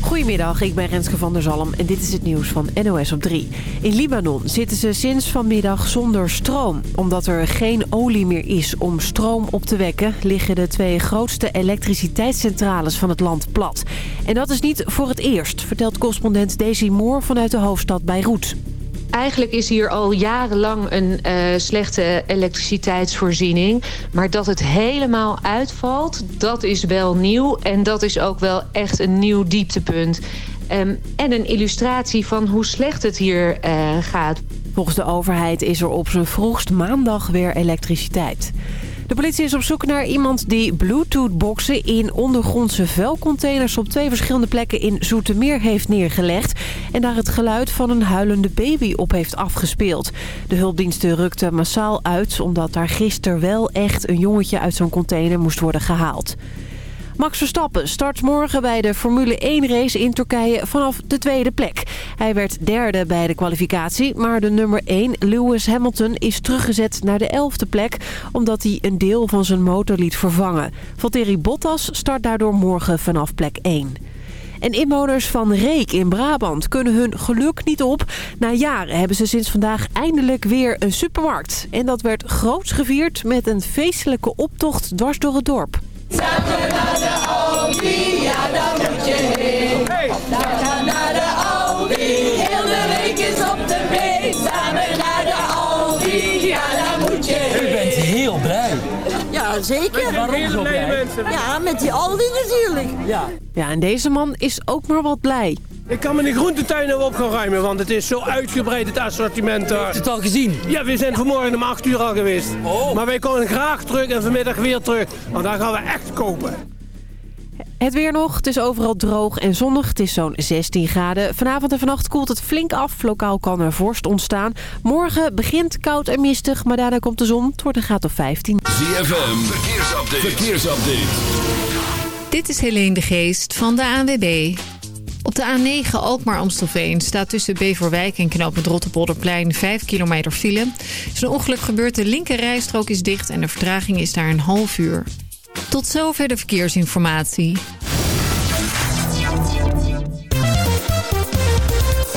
Goedemiddag, ik ben Renske van der Zalm en dit is het nieuws van NOS op 3. In Libanon zitten ze sinds vanmiddag zonder stroom. Omdat er geen olie meer is om stroom op te wekken... liggen de twee grootste elektriciteitscentrales van het land plat. En dat is niet voor het eerst, vertelt correspondent Daisy Moore vanuit de hoofdstad Beirut. Eigenlijk is hier al jarenlang een uh, slechte elektriciteitsvoorziening. Maar dat het helemaal uitvalt, dat is wel nieuw. En dat is ook wel echt een nieuw dieptepunt. Um, en een illustratie van hoe slecht het hier uh, gaat. Volgens de overheid is er op zijn vroegst maandag weer elektriciteit. De politie is op zoek naar iemand die bluetooth-boxen in ondergrondse vuilcontainers op twee verschillende plekken in Zoetermeer heeft neergelegd. En daar het geluid van een huilende baby op heeft afgespeeld. De hulpdiensten rukten massaal uit omdat daar gisteren wel echt een jongetje uit zo'n container moest worden gehaald. Max Verstappen start morgen bij de Formule 1-race in Turkije vanaf de tweede plek. Hij werd derde bij de kwalificatie, maar de nummer 1, Lewis Hamilton, is teruggezet naar de elfde plek... omdat hij een deel van zijn motor liet vervangen. Valtteri Bottas start daardoor morgen vanaf plek 1. En inwoners van Reek in Brabant kunnen hun geluk niet op. Na jaren hebben ze sinds vandaag eindelijk weer een supermarkt. En dat werd groots gevierd met een feestelijke optocht dwars door het dorp. Samen naar de Aldi, ja daar moet je heen. Hey. Daar gaan naar de Aldi, heel de week is op de been. Samen naar de Aldi, ja daar moet je heen. U bent heel blij. Ja, zeker. Waarom zo blij? Ja, met die Aldi natuurlijk. Ja. ja, en deze man is ook maar wat blij. Ik kan mijn groentetuin op gaan ruimen, want het is zo uitgebreid het assortiment daar. Heb je het al gezien? Ja, we zijn vanmorgen om 8 uur al geweest. Oh. Maar wij komen graag terug en vanmiddag weer terug, want daar gaan we echt kopen. Het weer nog. Het is overal droog en zonnig. Het is zo'n 16 graden. Vanavond en vannacht koelt het flink af. Lokaal kan er vorst ontstaan. Morgen begint koud en mistig, maar daarna komt de zon. Het wordt een graad of 15. ZFM, verkeersupdate. verkeersupdate. Dit is Helene de Geest van de ANWB. Op de A9 Alkmaar-Amstelveen staat tussen Beverwijk en knooppunt Rotterpolderplein 5 kilometer file. Is een ongeluk gebeurd, de linker rijstrook is dicht en de vertraging is daar een half uur. Tot zover de verkeersinformatie.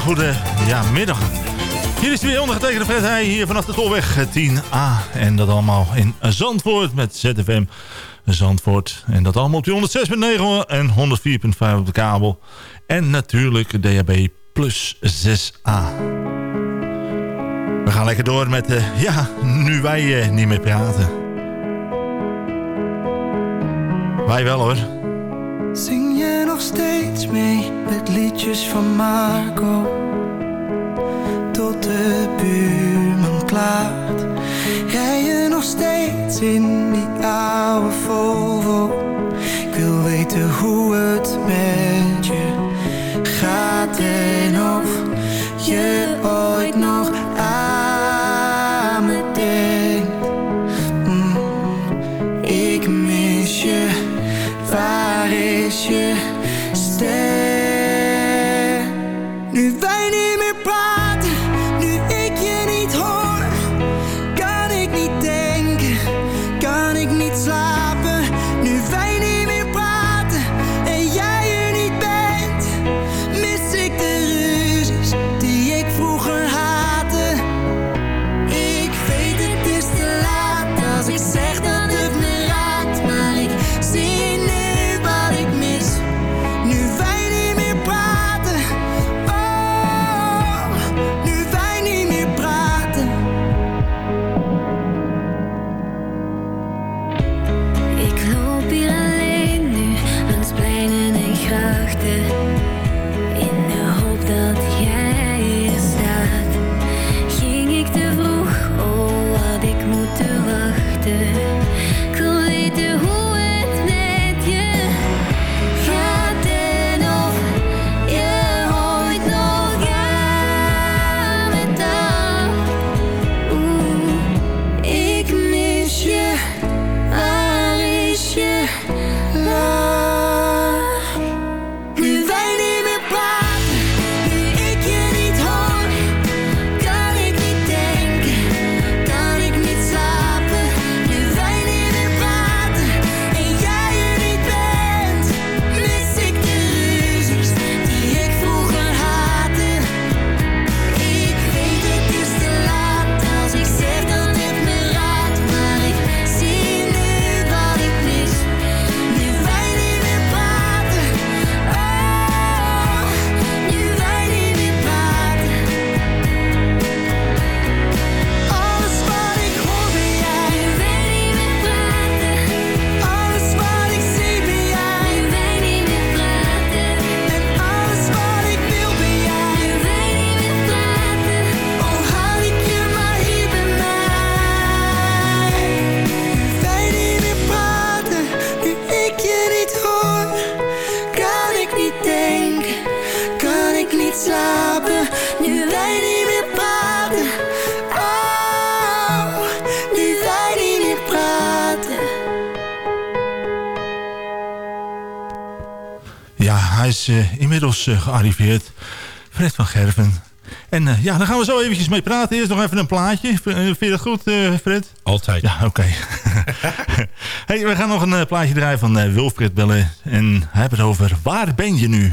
Goede ja, middag. Hier is weer ondergetekende Fred Heij hier vanaf de Tolweg 10A. En dat allemaal in Zandvoort met ZFM Zandvoort. En dat allemaal op die 106.9 en 104.5 op de kabel. En natuurlijk DHB plus 6A. We gaan lekker door met, uh, ja, nu wij uh, niet meer praten. Wij wel hoor. Zing je nog steeds mee met liedjes van Marco? Tot de buurman klaart. Rij je nog steeds in die oude Volvo? Ik wil weten hoe het met je gaat en of je ooit is eh, inmiddels eh, gearriveerd. Fred van Gerven. En eh, ja, daar gaan we zo eventjes mee praten. Eerst nog even een plaatje. Vind je dat goed, Fred? Altijd. Ja, oké. hey, we gaan nog een plaatje draaien van Wilfred bellen. En hij heeft het over Waar ben je nu?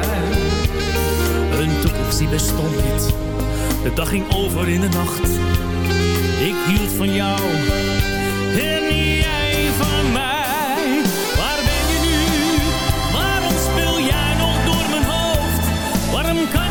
Bestond niet. De dag ging over in de nacht. Ik hield van jou en jij van mij. Waar ben je nu? Waarom speel jij nog door mijn hoofd? Waarom kan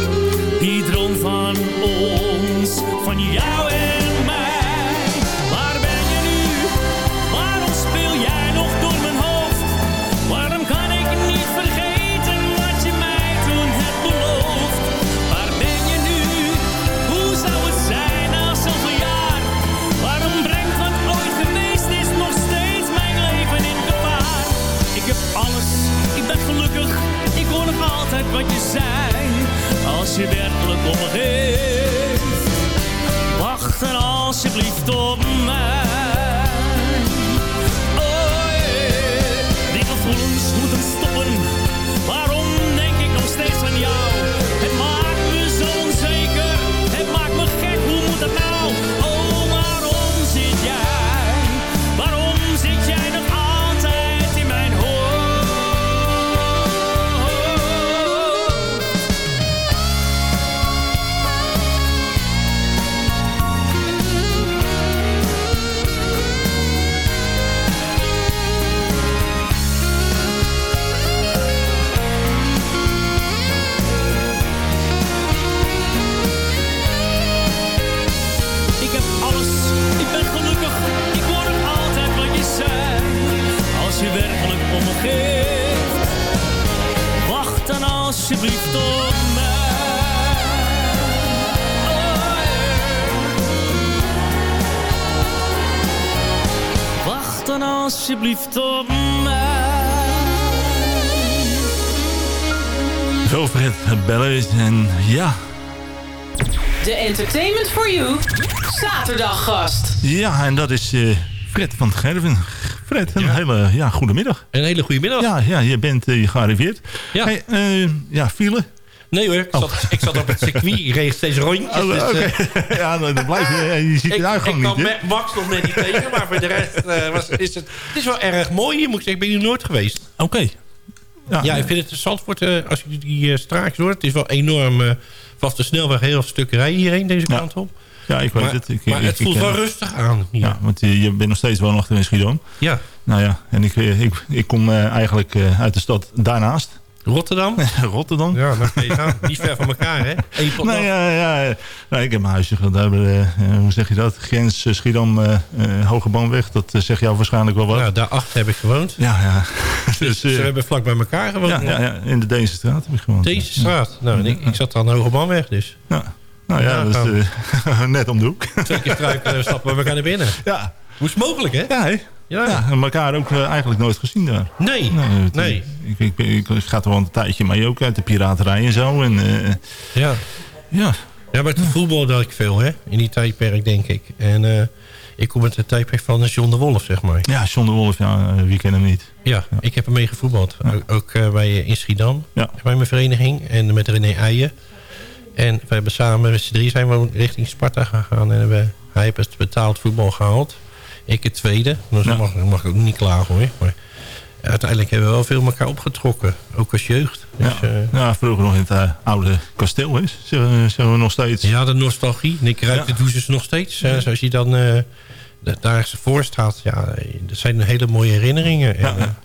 Die droom van ons, van jou en mij. Je werkelijk wacht dan alsjeblieft op mij. Oh, yeah. Die gevoelens moeten stoppen. Waarom denk ik nog steeds aan jou? Het maakt me zo onzeker. Het maakt me gek. Hoe moet dat nou? Alsjeblieft op mij. Zo Fred bellen en ja, De Entertainment for You zaterdag gast. Ja, en dat is eh, Fred van Gerven. Fred, een hele ja, goede middag. Een hele goede middag. Ja, ja je bent uh, gearriveerd. Ja. Hey, uh, ja, file? Nee hoor, ik, zat, ik zat op het circuit, ik reed steeds rondjes. Oh, dus, uh, ja, dan blijf je, je ziet de uitgang ik, niet. Ik kwam Max nog net niet tegen, maar voor de rest was, is het, het is wel erg mooi. Je moet zeggen, ik ben hier nooit geweest. Oké. Okay. Ja, ja, ik vind het Zandvoort, als je die straatjes hoort, het is wel enorm... vanaf de snelweg heel stuk rijden hierheen deze ja. kant op. Ja, ik weet maar, het. Ik, maar ik, het voelt ik, wel rustig aan. Hier. Ja, want je, je bent nog steeds woonachtig in Schiedam. Ja. Nou ja, en ik, ik, ik kom uh, eigenlijk uh, uit de stad daarnaast. Rotterdam? Rotterdam. Ja, je gaan. Niet ver van elkaar, hè? Nee, nou, ja, ja. Nou, ik heb mijn huisje daar, uh, hoe zeg je dat? Grens Schiedam, Hoge Baanweg. Dat zegt jou waarschijnlijk wel wat. Nou, daarachter heb ik gewoond. Ja, ja. dus, dus we hebben vlak bij elkaar gewoond. Ja, ja, ja, in de Deense straat heb ik gewoond. Deze straat? Nou, en ik, ik zat aan de Hoge Baanweg dus. Ja. Nou ja, ja dat is net om de hoek. Twee keer struiken en stappen we elkaar naar binnen. Ja. Hoe is het mogelijk, hè? Ja, hè? Ja. ja. en elkaar ook uh, eigenlijk nooit gezien daar. Nee, nee. het, nee. Ik, ik, ik, ik ga toch wel een tijdje mee ook uit de piraterij en zo. En, uh, ja. Ja. Ja, maar het voetbal had ik veel, hè? In die tijdperk, denk ik. En uh, ik kom uit de tijdperk van John de Wolf, zeg maar. Ja, John de Wolf, ja, wie kent hem niet? Ja, ja. ik heb hem mee gevoetbald. Ja. Ook, ook bij in Schiedam, ja. bij mijn vereniging. En met René Eijen. En we hebben samen met z'n drie zijn we richting Sparta gegaan. En hebben, hij heeft het betaald voetbal gehaald. Ik het tweede. Dus ja. mag, mag ik ook niet klagen hoor. Maar uiteindelijk hebben we wel veel elkaar opgetrokken. Ook als jeugd. Dus, ja. Uh, ja, vroeger nog in het uh, oude kasteel is. Zeggen we nog steeds. Ja, de nostalgie. En ik ruik ja. de douches nog steeds. Zoals je dan uh, daar voor staat. Ja, dat zijn hele mooie herinneringen. En,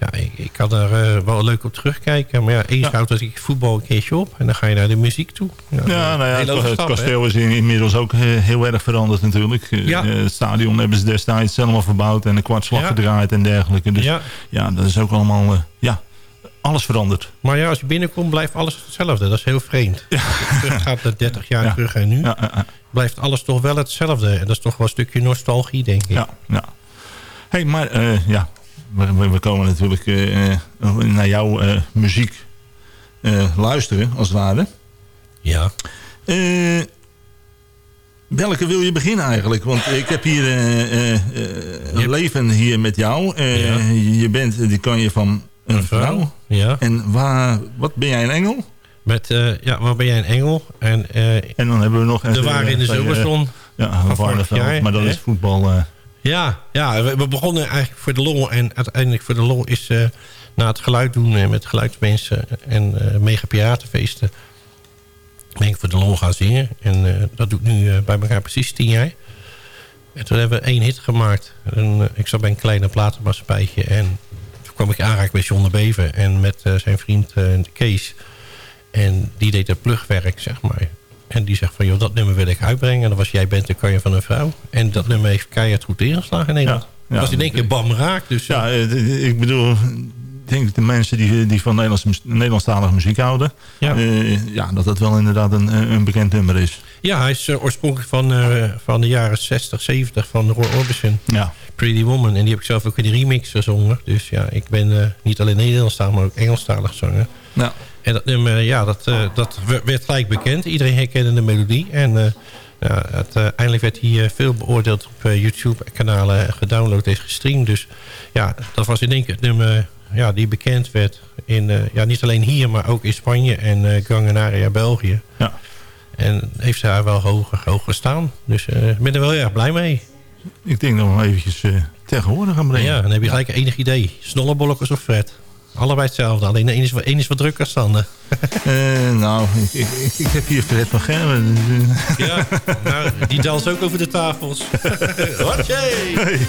ja, ik, ik kan er uh, wel leuk op terugkijken. Maar ja, eens ja. houdt dat ik voetbal een keertje op. En dan ga je naar de muziek toe. Ja, ja nou ja, het, het kasteel is in, inmiddels ook heel erg veranderd natuurlijk. Ja. Uh, het stadion hebben ze destijds helemaal verbouwd. En de kwartslag ja. gedraaid en dergelijke. Dus ja, ja dat is ook allemaal... Ja, alles veranderd. Maar ja, als je binnenkomt blijft alles hetzelfde. Dat is heel vreemd. Ja. Het gaat er 30 jaar ja. terug en nu. Ja, ja, blijft alles toch wel hetzelfde. En dat is toch wel een stukje nostalgie, denk ik. Ja, ja. hey, maar uh, ja, we, we, komen natuurlijk uh, naar jouw uh, muziek luisteren, als het ware. Ja. welke wil je beginnen eigenlijk? Want ik heb hier een leven hier met jou. Ja. Je bent, die kan je van een vrouw. Ja. En waar, wat ben jij een engel? Met, eh, ja, waar ben jij een engel? En, eh, En dan hebben we nog... de waren in de zilverzon. Ja, van vorig jaar, maar dat is voetbal... Ja, ja we, begonnen eigenlijk voor de lol. En uiteindelijk voor de lol is eh, na het geluid doen eh, met geluidsmensen en eh mega piratenfeesten. Ben ik voor de lol gaan zingen. En dat doe ik nu bij elkaar precies tien jaar. En toen hebben we één hit gemaakt. Ik zat bij een kleine platenmaatschappijtje. En toen kwam ik aanraking met John de Bever. En met zijn vriend Kees. En die deed het plugwerk, zeg maar. En die zegt van, joh, dat nummer wil ik uitbrengen. En dat was Jij bent de kan je van een vrouw. En dat nummer heeft keihard goed ingeslagen in Nederland. Ja, dat was in één keer bam raak. Dus, Ja, eh, ik bedoel, ik denk dat de mensen die, die van Nederlandse, mus- Nederlandstalige muziek houden... Ja. eh, ja, dat dat wel inderdaad een, een bekend nummer is. Ja, hij is eh, oorspronkelijk van, eh, van de jaren 60, 70 van Roy Orbison. Ja. Pretty Woman. En die heb ik zelf ook in de remix gezongen. Dus ja, ik ben eh, niet alleen Nederlandstalig, maar ook Engelstalig zanger. Ja. En dat nummer, ja, dat, eh, dat werd gelijk bekend. Iedereen herkende de melodie. En eh, ja, het, eh, eindelijk werd hij eh, veel beoordeeld op YouTube-kanalen gedownload en gestreamd. Dus ja, dat was in één keer het nummer ja, die bekend werd. In, ja, niet alleen hier, maar ook in Spanje en Canaria, België. Ja. En heeft daar wel hoog, hoog gestaan. Dus ik ben er wel erg blij mee. Ik denk dat we eventjes tegenwoordig gaan brengen. Ja, dan heb je gelijk enig idee. Snollebolletjes of Fred. Allebei hetzelfde. Alleen de een is, wat- één is wat drukker dan de ander. Eh, nou, ik, ik, heb hier Fred van Gerwen. Ja, nou, die dans ook over de tafels. Hotje! Je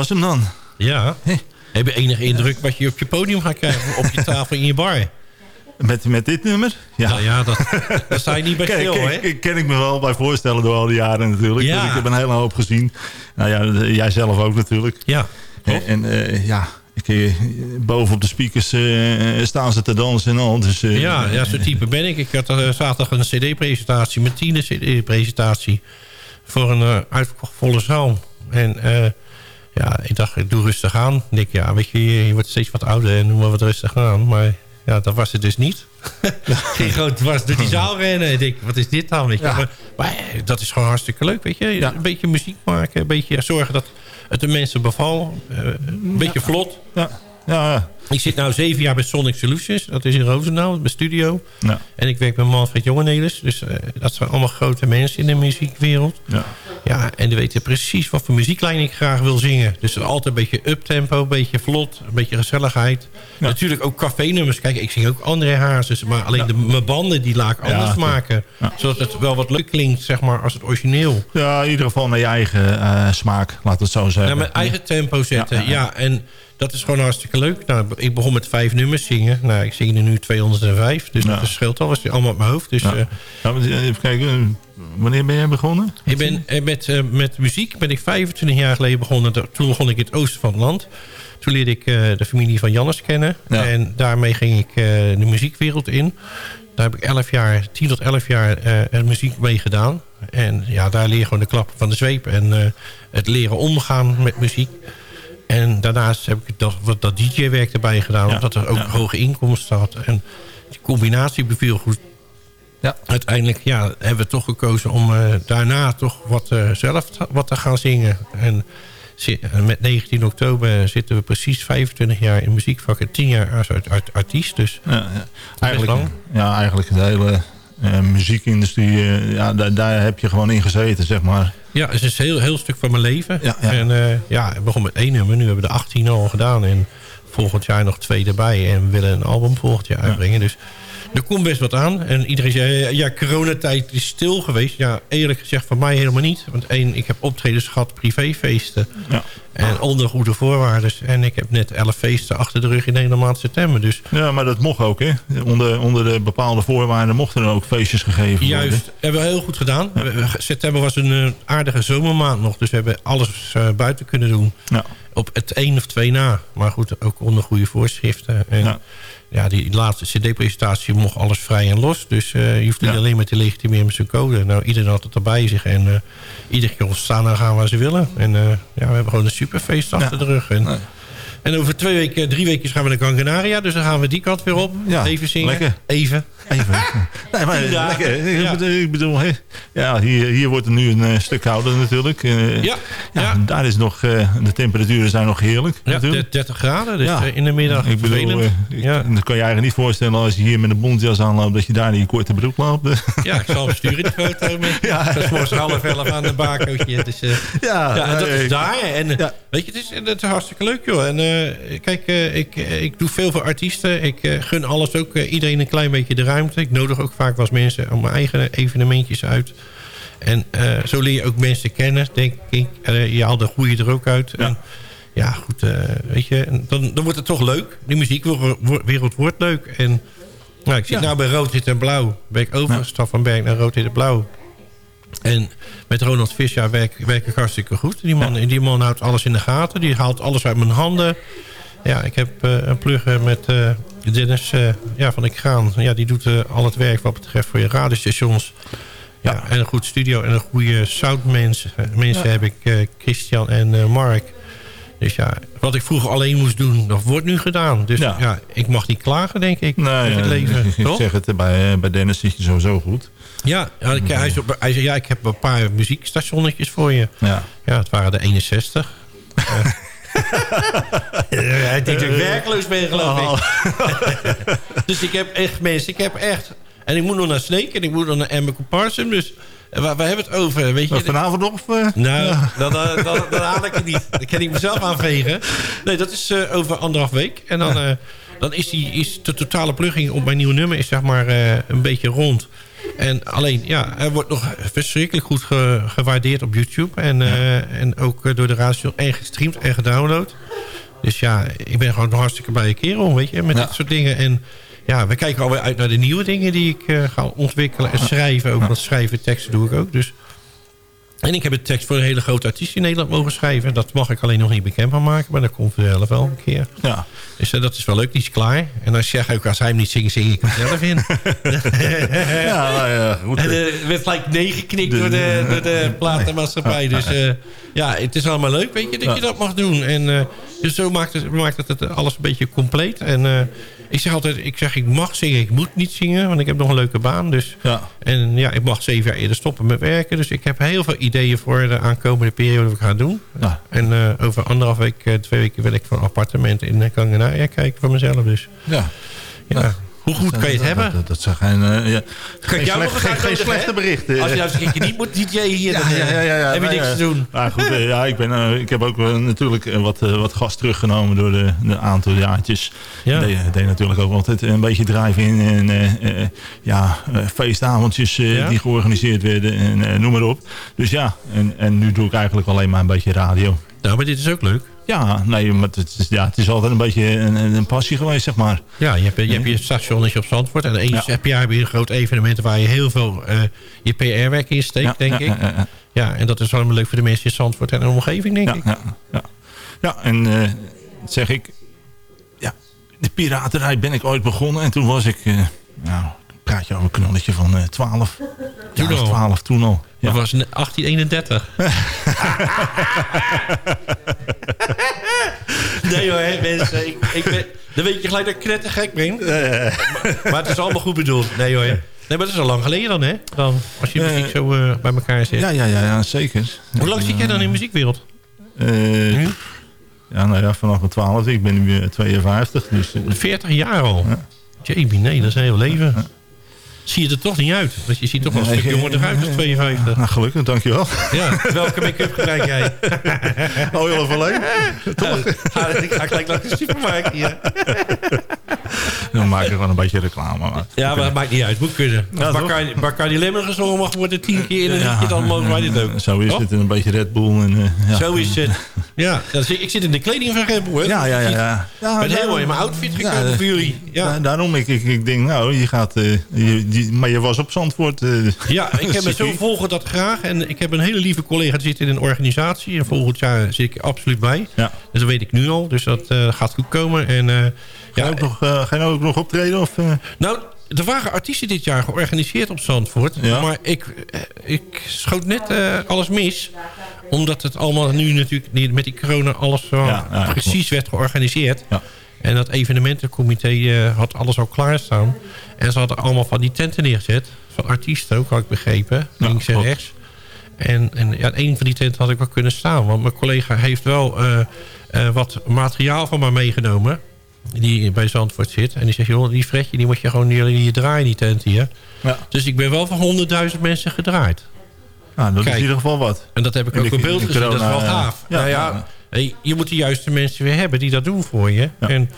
was hem dan. Ja. Heb je enige indruk wat je op je podium gaat krijgen? Op je tafel in je bar? Met, met dit nummer? Ja, Nou ja, dat, sta je niet bij stil, ken, hè? ken- ken ik me wel bij voorstellen door al die jaren natuurlijk. Ja. Ik heb een hele hoop gezien. Nou ja, jij zelf ook natuurlijk. Ja. En, en, eh, ja, kun je, boven op de speakers eh, staan ze te dansen en al. Dus, eh, Ja, ja zo'n type ben ik. Ik had eh, zaterdag een cd-presentatie, mijn tiende cd-presentatie... voor een uitverkocht volle zaal. En eh, ja, ik dacht, ik doe rustig aan. Ik denk, ja, weet je, je wordt steeds wat ouder en doe maar wat rustig aan. Maar ja, dat was het dus niet. ging gewoon dwars door die zaal rennen. Ik denk, wat is dit dan? Weet je? Ja. Maar, maar, eh, dat is gewoon hartstikke leuk, weet je. Een beetje muziek maken, een beetje zorgen dat het de mensen bevalt. eh, een beetje vlot. Ja. Ja. Ik zit nu zeven jaar bij Sonic Solutions. Dat is in Roosendaal, mijn studio. Ja. En ik werk met Manfred Jongenelis. Dus eh, dat zijn allemaal grote mensen in de muziekwereld. Ja. Ja, en die weten precies wat voor muzieklijn ik graag wil zingen. Dus altijd een beetje uptempo, een beetje vlot, een beetje gezelligheid. Natuurlijk ook café-nummers. Kijk, ik zing ook André Hazes. Maar alleen de, mijn banden die laat ik anders maken. Zodat het wel wat leuk klinkt, zeg maar, als het origineel. Ja, in ieder geval naar je eigen eh, smaak, laat het zo zeggen. Naar mijn eigen tempo zetten. Ja. en dat is gewoon hartstikke leuk. Nou, ik begon met vijf nummers zingen. Nou, ik zing er nu 205. Dus Ja. dat scheelt al. Was allemaal op mijn hoofd. Dus Ja. Ja, maar even kijken, eh, wanneer ben jij begonnen? ik ben met, met muziek ben ik 25 jaar geleden begonnen. Toen begon ik in het oosten van het land. Toen leerde ik de familie van Jannes kennen. En daarmee ging ik de muziekwereld in. Daar heb ik 11 jaar, 10 tot 11 jaar muziek mee gedaan. En ja, daar leer je gewoon de klappen van de zweep. En het leren omgaan met muziek. En daarnaast heb ik dat, wat dat DJ-werk erbij gedaan. Ja. Omdat er ook Ja. hoge inkomsten had. En die combinatie beviel goed. Ja. Uiteindelijk ja, hebben we toch gekozen om eh, daarna toch wat, eh, zelf wat te gaan zingen. En en met 19 oktober zitten we precies 25 jaar in muziekvak en 10 jaar als art- art- artiest. Dus Ja, ja. Eigenlijk, ja, eigenlijk de hele eh, muziekindustrie, eh, ja, daar, daar heb je gewoon in gezeten, zeg maar. ja, het is een heel, heel stuk van mijn leven. Ja, ja. En eh, ja, ik begon met één nummer. Nu hebben we de 18 al gedaan. En volgend jaar nog twee erbij. En we willen een album volgend jaar uitbrengen. Dus er komt best wat aan. En iedereen zei, ja, coronatijd is stil geweest. Ja, eerlijk gezegd van mij helemaal niet. Want één, ik heb optredens gehad, privéfeesten. Ja. En onder goede voorwaarden. En ik heb net elf feesten achter de rug in de hele maand september. Dus Ja, maar dat mocht ook, hè? Onder, onder de bepaalde voorwaarden mochten er ook feestjes gegeven worden. Juist, hebben we heel goed gedaan. September was een eh, aardige zomermaand nog. Dus we hebben alles eh, buiten kunnen doen. Ja. Op het één of twee na. Maar goed, ook onder goede voorschriften. En Ja. Ja. die laatste cd-presentatie mocht alles vrij en los. Dus eh, je hoeft niet Ja. alleen maar te legitimeren met zijn code. Nou, iedereen had het erbij zich. En eh iedere keer staan en gaan waar ze willen. En eh, ja, we hebben gewoon een superfeest achter de rug. En, Nee. En over twee weken, drie weken gaan we naar Gran Canaria. Dus dan gaan we die kant weer op. Ja, Even zingen. lekker. Even. Even. Nee, maar lekker. Ik Ja. bedoel, ik bedoel hè, ja, hier, hier wordt er nu een eh, stuk kouder natuurlijk. Eh, Ja, ja. Daar is nog, eh, de temperaturen zijn nog heerlijk Ja, natuurlijk. 30 graden. Dus in de middag Ik bedoel, ik- ja. dat kan je eigenlijk niet voorstellen als je hier met een bontjas aanloopt... dat je daar in je korte broek loopt. ja, ik zal hem sturen die foto. Met, Ja. ja. morgens half elf aan de barcootje. Dus, ja, en dat is daar. En weet je, het is, het is hartstikke leuk, joh. En kijk, eh, ik, eh, ik doe veel voor artiesten. Ik eh, gun alles ook eh, iedereen een klein beetje de ruimte. Ik nodig ook vaak wel eens mensen om mijn eigen evenementjes uit. En eh, zo leer je ook mensen kennen, denk ik. Je haalt de goede er ook uit. Ja. En, ja, goed, eh, weet je, dan, dan wordt het toch leuk. Die muziekwereld wordt leuk. En nou, ik zit Ja. nou bij Rood, Wit en Blauw. Ben ik overgestapt van Berg naar Rood, Wit en Blauw. En met Ronald Visser werk, werk ik hartstikke goed. Die man, die man houdt alles in de gaten. Die haalt alles uit mijn handen. Ja, ik heb eh, een plugger met eh, Dennis eh, ja, van ik Graan. Ja, die doet al het werk wat betreft voor je radiostations. Ja, en een goed studio en een goede soundmensen. Mensen heb ik Christian en Mark. Dus ja, wat ik vroeger alleen moest doen, dat wordt nu gedaan. Dus Ja. ja, ik mag niet klagen, denk ik. Nee, het leven, ik, zeg het, bij, bij Dennis zit je sowieso goed. Ja, ik- hij, is op- hij zei, ja, ik heb een paar muziekstationnetjes voor je. Ja. Ja, het waren er 61. Ja. Hij denkt dat ik werkloos ben, geloof ik. dus ik heb echt mensen, ik heb echt... En ik moet nog naar Snake en ik moet nog naar Emma Comparsen. Dus waar, waar hebben we het over? Weet je, vanavond nog? Of, eh? nou, dan, dan, dan haal ik het niet. Dan kan ik mezelf aanvegen. Nee, dat is eh, over anderhalf week. En dan, eh, dan is, die, is de totale plugging op mijn nieuwe nummer is zeg maar een beetje rond. En alleen, ja, hij wordt nog verschrikkelijk goed ge- gewaardeerd op YouTube. En, eh, en ook eh, door de radio en gestreamd en gedownload. Dus ja, ik ben gewoon een hartstikke blije kerel, weet je, met Ja. dit soort dingen. En ja, we kijken alweer uit naar de nieuwe dingen die ik eh, ga ontwikkelen en schrijven. Ook, want schrijven teksten doe ik ook. Dus En ik heb een tekst voor een hele grote artiest in Nederland mogen schrijven. Dat mag ik alleen nog niet bekend van maken, maar dat komt zelf wel een keer. Ja. Dus eh, dat is wel leuk, die is klaar. En als, zeg ook, als hij hem niet zingt, zing ik hem zelf in. Ja, nou ja, goed. En er werd gelijk nee geknikt door de, door de platenmaatschappij. Dus eh, ja, het is allemaal leuk, weet je, dat je dat mag doen. En dus zo maakt het, maakt het, het alles een beetje compleet. En ik zeg altijd, ik zeg ik mag zingen, ik moet niet zingen. Want ik heb nog een leuke baan. Dus. Ja. En ja, ik mag zeven jaar eerder stoppen met werken. Dus ik heb heel veel ideeën voor de aankomende periode wat ik ga doen. Ja. En eh, over anderhalf week, eh, twee weken wil ik van een appartement in uh, Kangenaria kijken voor mezelf. Dus Ja. ja, hoe goed kan je het hebben? Dat, dat zijn geen, eh, ja, geen, jou slecht- nog geen, graag geen nodig, slechte berichten. Als je nou een keertje niet moet DJ hier, dan ja, ja, ja, ja, heb je niks te doen. Goed, eh, ja, ik, ben, eh, ik heb ook eh, natuurlijk eh, wat, eh, wat gas teruggenomen door de, de aantal jaartjes. Ja. Ik deed, deed natuurlijk ook altijd een beetje drive-in en eh, eh, ja, eh, feestavondjes eh, die georganiseerd werden en eh, noem maar op. Dus ja, en, en nu doe ik eigenlijk alleen maar een beetje radio. Nou, maar dit is ook leuk. Ja, nee, maar het is, ja, het is altijd een beetje een, een passie geweest, zeg maar. Ja, je hebt, je hebt je stationnetje op Zandvoort. En eens Ja. heb je een groot evenement waar je heel veel eh, je PR-werk in steekt, Ja, denk ik. ja, en dat is allemaal leuk voor de mensen in Zandvoort en de omgeving, denk ik. ja, ja. ja en eh, zeg ik, ja, de piraterij ben ik ooit begonnen. En toen was ik, eh nou, praat je over een knalletje van eh 12. Toen ja, al? 12, toen al. Ja. Dat was 1831. nee hoor, hè, mensen. Ik, ik ben, dan weet je gelijk dat ik knettergek ben. Maar, maar het is allemaal goed bedoeld. Nee hoor. Nee, maar dat is al lang geleden dan, hè? Dan, als je muziek Eh, zo eh, bij elkaar zit. Ja, ja, ja, ja, zeker. Hoe lang zit jij dan in de muziekwereld? Eh, ja, nou ja, vanaf mijn 12. Ik ben nu eh, 52. Dus, eh, 40 jaar al. Jamie, nee, dat is een heel leven. Zie je er toch niet uit? Want je ziet toch wel een stuk jonger eruit als 52. nou, gelukkig, dankjewel. Ja, welke make-up gebruik jij? Oil of alleen? Ga, ik ga gelijk naar de supermarkt hier. Dan maak ik gewoon een beetje reclame. Maar. Ja, maar dat maakt niet uit. Moet kunnen. Als Ja, toch? Bacardi, Lemon gezongen mag worden tien keer in een dan mogen wij dit ook. Zo is Toch? het. En een beetje Red Bull. En, eh, ja. Zo is het. Ja, ik zit in de kleding van Red Bull. hè. Ja, ja, ja. ja. Ik ben helemaal in mijn outfit gekomen Ja, voor jullie. Ja. Da- daarom, ik, ik, ik denk, nou, je gaat... eh, je, die, maar je was op Zandvoort. eh, Ja, ik heb me zo volgen dat graag. En ik heb een hele lieve collega die zit in een organisatie. En volgend jaar zit ik absoluut bij. Ja. Dus dat weet ik nu al. Dus dat eh, gaat goed komen. En, eh, Ga je ook nog, ga je nou ook nog optreden? Of? Nou, er waren artiesten dit jaar georganiseerd op Zandvoort. Ja. Maar ik, ik schoot net alles mis. Omdat het allemaal nu natuurlijk niet- met die corona alles zo Ja, ja, precies werd georganiseerd. Ja. En dat evenementencomité had alles al klaarstaan. En ze hadden allemaal van die tenten neergezet. Van artiesten ook, had ik begrepen. Ja, links en rechts. En, en ja, een van die tenten had ik wel kunnen staan. Want mijn collega heeft wel eh, eh, wat materiaal van mij meegenomen. Die bij Zandvoort zit. En die zegt, joh, die Fredje, die moet je gewoon hier, hier draaien, die tent hier. Ja. Dus ik ben wel van 100.000 mensen gedraaid. Nou, dat Kijk. is in ieder geval wat. En dat heb ik ook op beeld gezien. Dat is wel eh, gaaf. ja, nou ja, je moet de juiste mensen weer hebben die dat doen voor je. En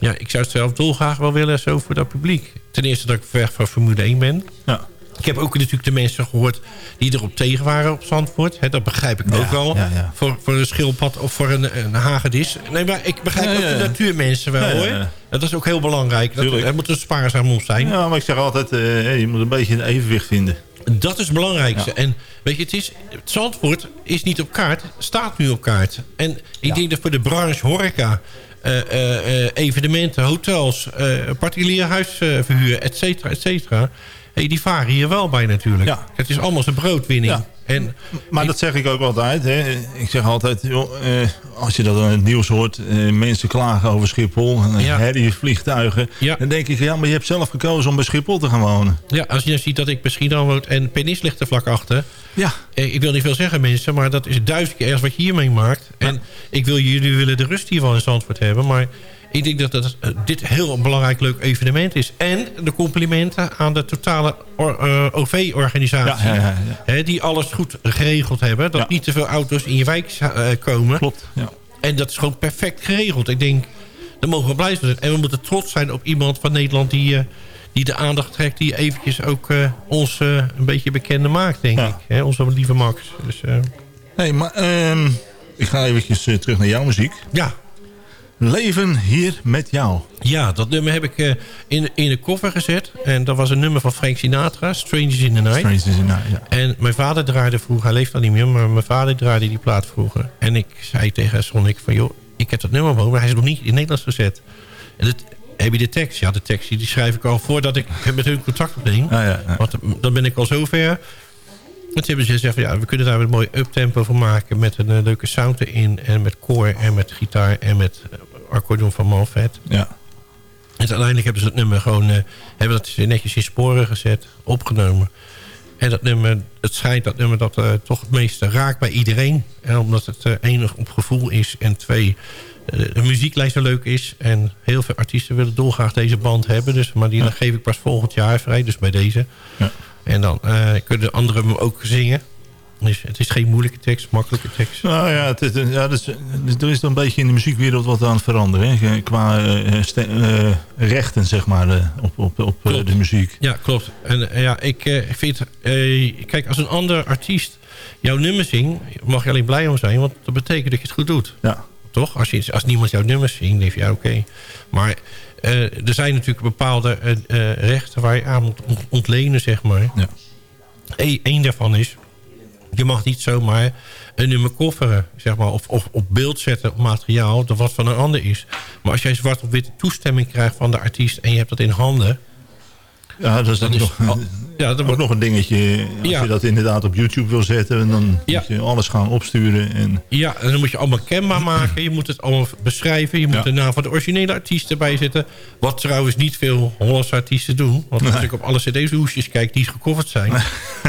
ja, ik zou het zelf dolgraag wel willen zo voor dat publiek. Ten eerste dat ik weg van Formule 1 ben. Ja. Ik heb ook natuurlijk de mensen gehoord die erop tegen waren op Zandvoort. Dat begrijp ik Ja, ook wel. ja, ja. Voor, voor een schildpad of voor een, een hagedis. Nee, maar ik begrijp ook de natuurmensen wel hoor. Dat is ook heel belangrijk. Dat, er moet er spaarzaam om zijn. Ja, maar ik zeg altijd, eh, je moet een beetje een evenwicht vinden. Dat is het belangrijkste. En weet je, het is, Zandvoort is niet op kaart, staat nu op kaart. En ik denk dat voor de branche horeca, evenementen, hotels, eh particulier huisverhuur, et cetera, et cetera. Hey, die varen hier wel bij natuurlijk. Ja. Het is allemaal zijn broodwinning. Ja. En Maar dat zeg ik ook altijd. Hè. Ik zeg altijd, joh, eh, als je dat in het nieuws hoort... eh, mensen klagen over Schiphol, eh, Ja. herrie, vliegtuigen... Ja. dan denk ik, ja, maar je hebt zelf gekozen om bij Schiphol te gaan wonen. ja, als je dan ziet dat ik misschien dan woon en Penis ligt er vlak achter. Ja, Eh, Ik wil niet veel zeggen mensen, maar dat is duizend keer ergens wat je hier meemaakt. En ik wil jullie willen de rust hiervan in Zandvoort hebben. Maar ik denk dat dat, eh, dit heel een belangrijk leuk evenement is. En de complimenten aan de totale or- eh, OV-organisatie. Ja, ja, ja, ja. Hè, die alles goed geregeld hebben. Dat niet te veel auto's in je wijk eh, komen. klopt. Ja. En dat is gewoon perfect geregeld. Ik denk, daar mogen we blij zijn. En we moeten trots zijn op iemand van Nederland die, eh, die de aandacht trekt. Die eventjes ook eh, ons eh, een beetje bekender maakt, denk ik. Hè, onze lieve Max. Dus, eh, Nee, maar ehm, ik ga eventjes eh, terug naar jouw muziek. ja, Leven hier met jou. Ja, dat nummer heb ik eh, in, in de koffer gezet. En dat was een nummer van Frank Sinatra, Strangers in the Night. Strangers in the Night, ja. En mijn vader draaide vroeger, hij leeft al niet meer... maar mijn vader draaide die plaat vroeger. En ik zei tegen Sonic van... joh, ik heb dat nummer wel, maar hij is nog niet in Nederlands gezet. En het, heb je de tekst? Ja, de tekst die schrijf ik al voordat ik met hun contact opneem. Ah, ja, ja. Want eh, dan ben ik al zover. En toen hebben ze gezegd, van, ja, we kunnen daar een mooi uptempo van maken... met een eh, leuke sound erin en met koor en met gitaar... en met eh, accordeon van Malvet. Ja. En uiteindelijk hebben ze het nummer gewoon... eh, hebben dat netjes in sporen gezet, opgenomen. En dat nummer, het schijnt dat nummer dat eh, toch het meeste raakt bij iedereen. En omdat het eh één op gevoel is en twee... eh, de muzieklijst zo leuk is. En heel veel artiesten willen dolgraag deze band hebben. Dus, maar die dan geef ik pas volgend jaar vrij. Dus bij deze. Ja. En dan eh, kunnen de anderen hem ook zingen. Dus het is geen moeilijke tekst, makkelijke tekst. Nou ja, het, is- ja dus, dus er is dan een beetje in de muziekwereld wat aan het veranderen. Hè? Qua eh, ste- eh, rechten, zeg maar, eh, op, op, op eh, de muziek. Ja, klopt. En eh, ja, ik eh, vind... eh, kijk, als een ander artiest jouw nummer zingt... mag je alleen blij om zijn, want dat betekent dat je het goed doet. Ja. Toch? Als, je, als niemand jouw nummer zingt, denk je, ja, oké. Maar eh, er zijn natuurlijk bepaalde eh, eh, rechten waar je aan moet ont- ontlenen, zeg maar. Ja. Eén daarvan is... je mag niet zomaar een nummer kofferen, zeg maar, of, op beeld zetten op materiaal dat wat van een ander is. Maar als jij zwart op witte toestemming krijgt van de artiest en je hebt dat in handen, Ja, dat is, nog, ja, dat wordt- nog een dingetje. Als Ja. je dat inderdaad op YouTube wil zetten... dan Ja. moet je alles gaan opsturen. En, Ja, en dan moet je allemaal kenbaar maken. Je moet het allemaal beschrijven. Je moet Ja. de naam van de originele artiest erbij zetten. Wat trouwens niet veel Hollandse artiesten doen. Want als ik op alle cd's-hoesjes kijk die gecoverd zijn...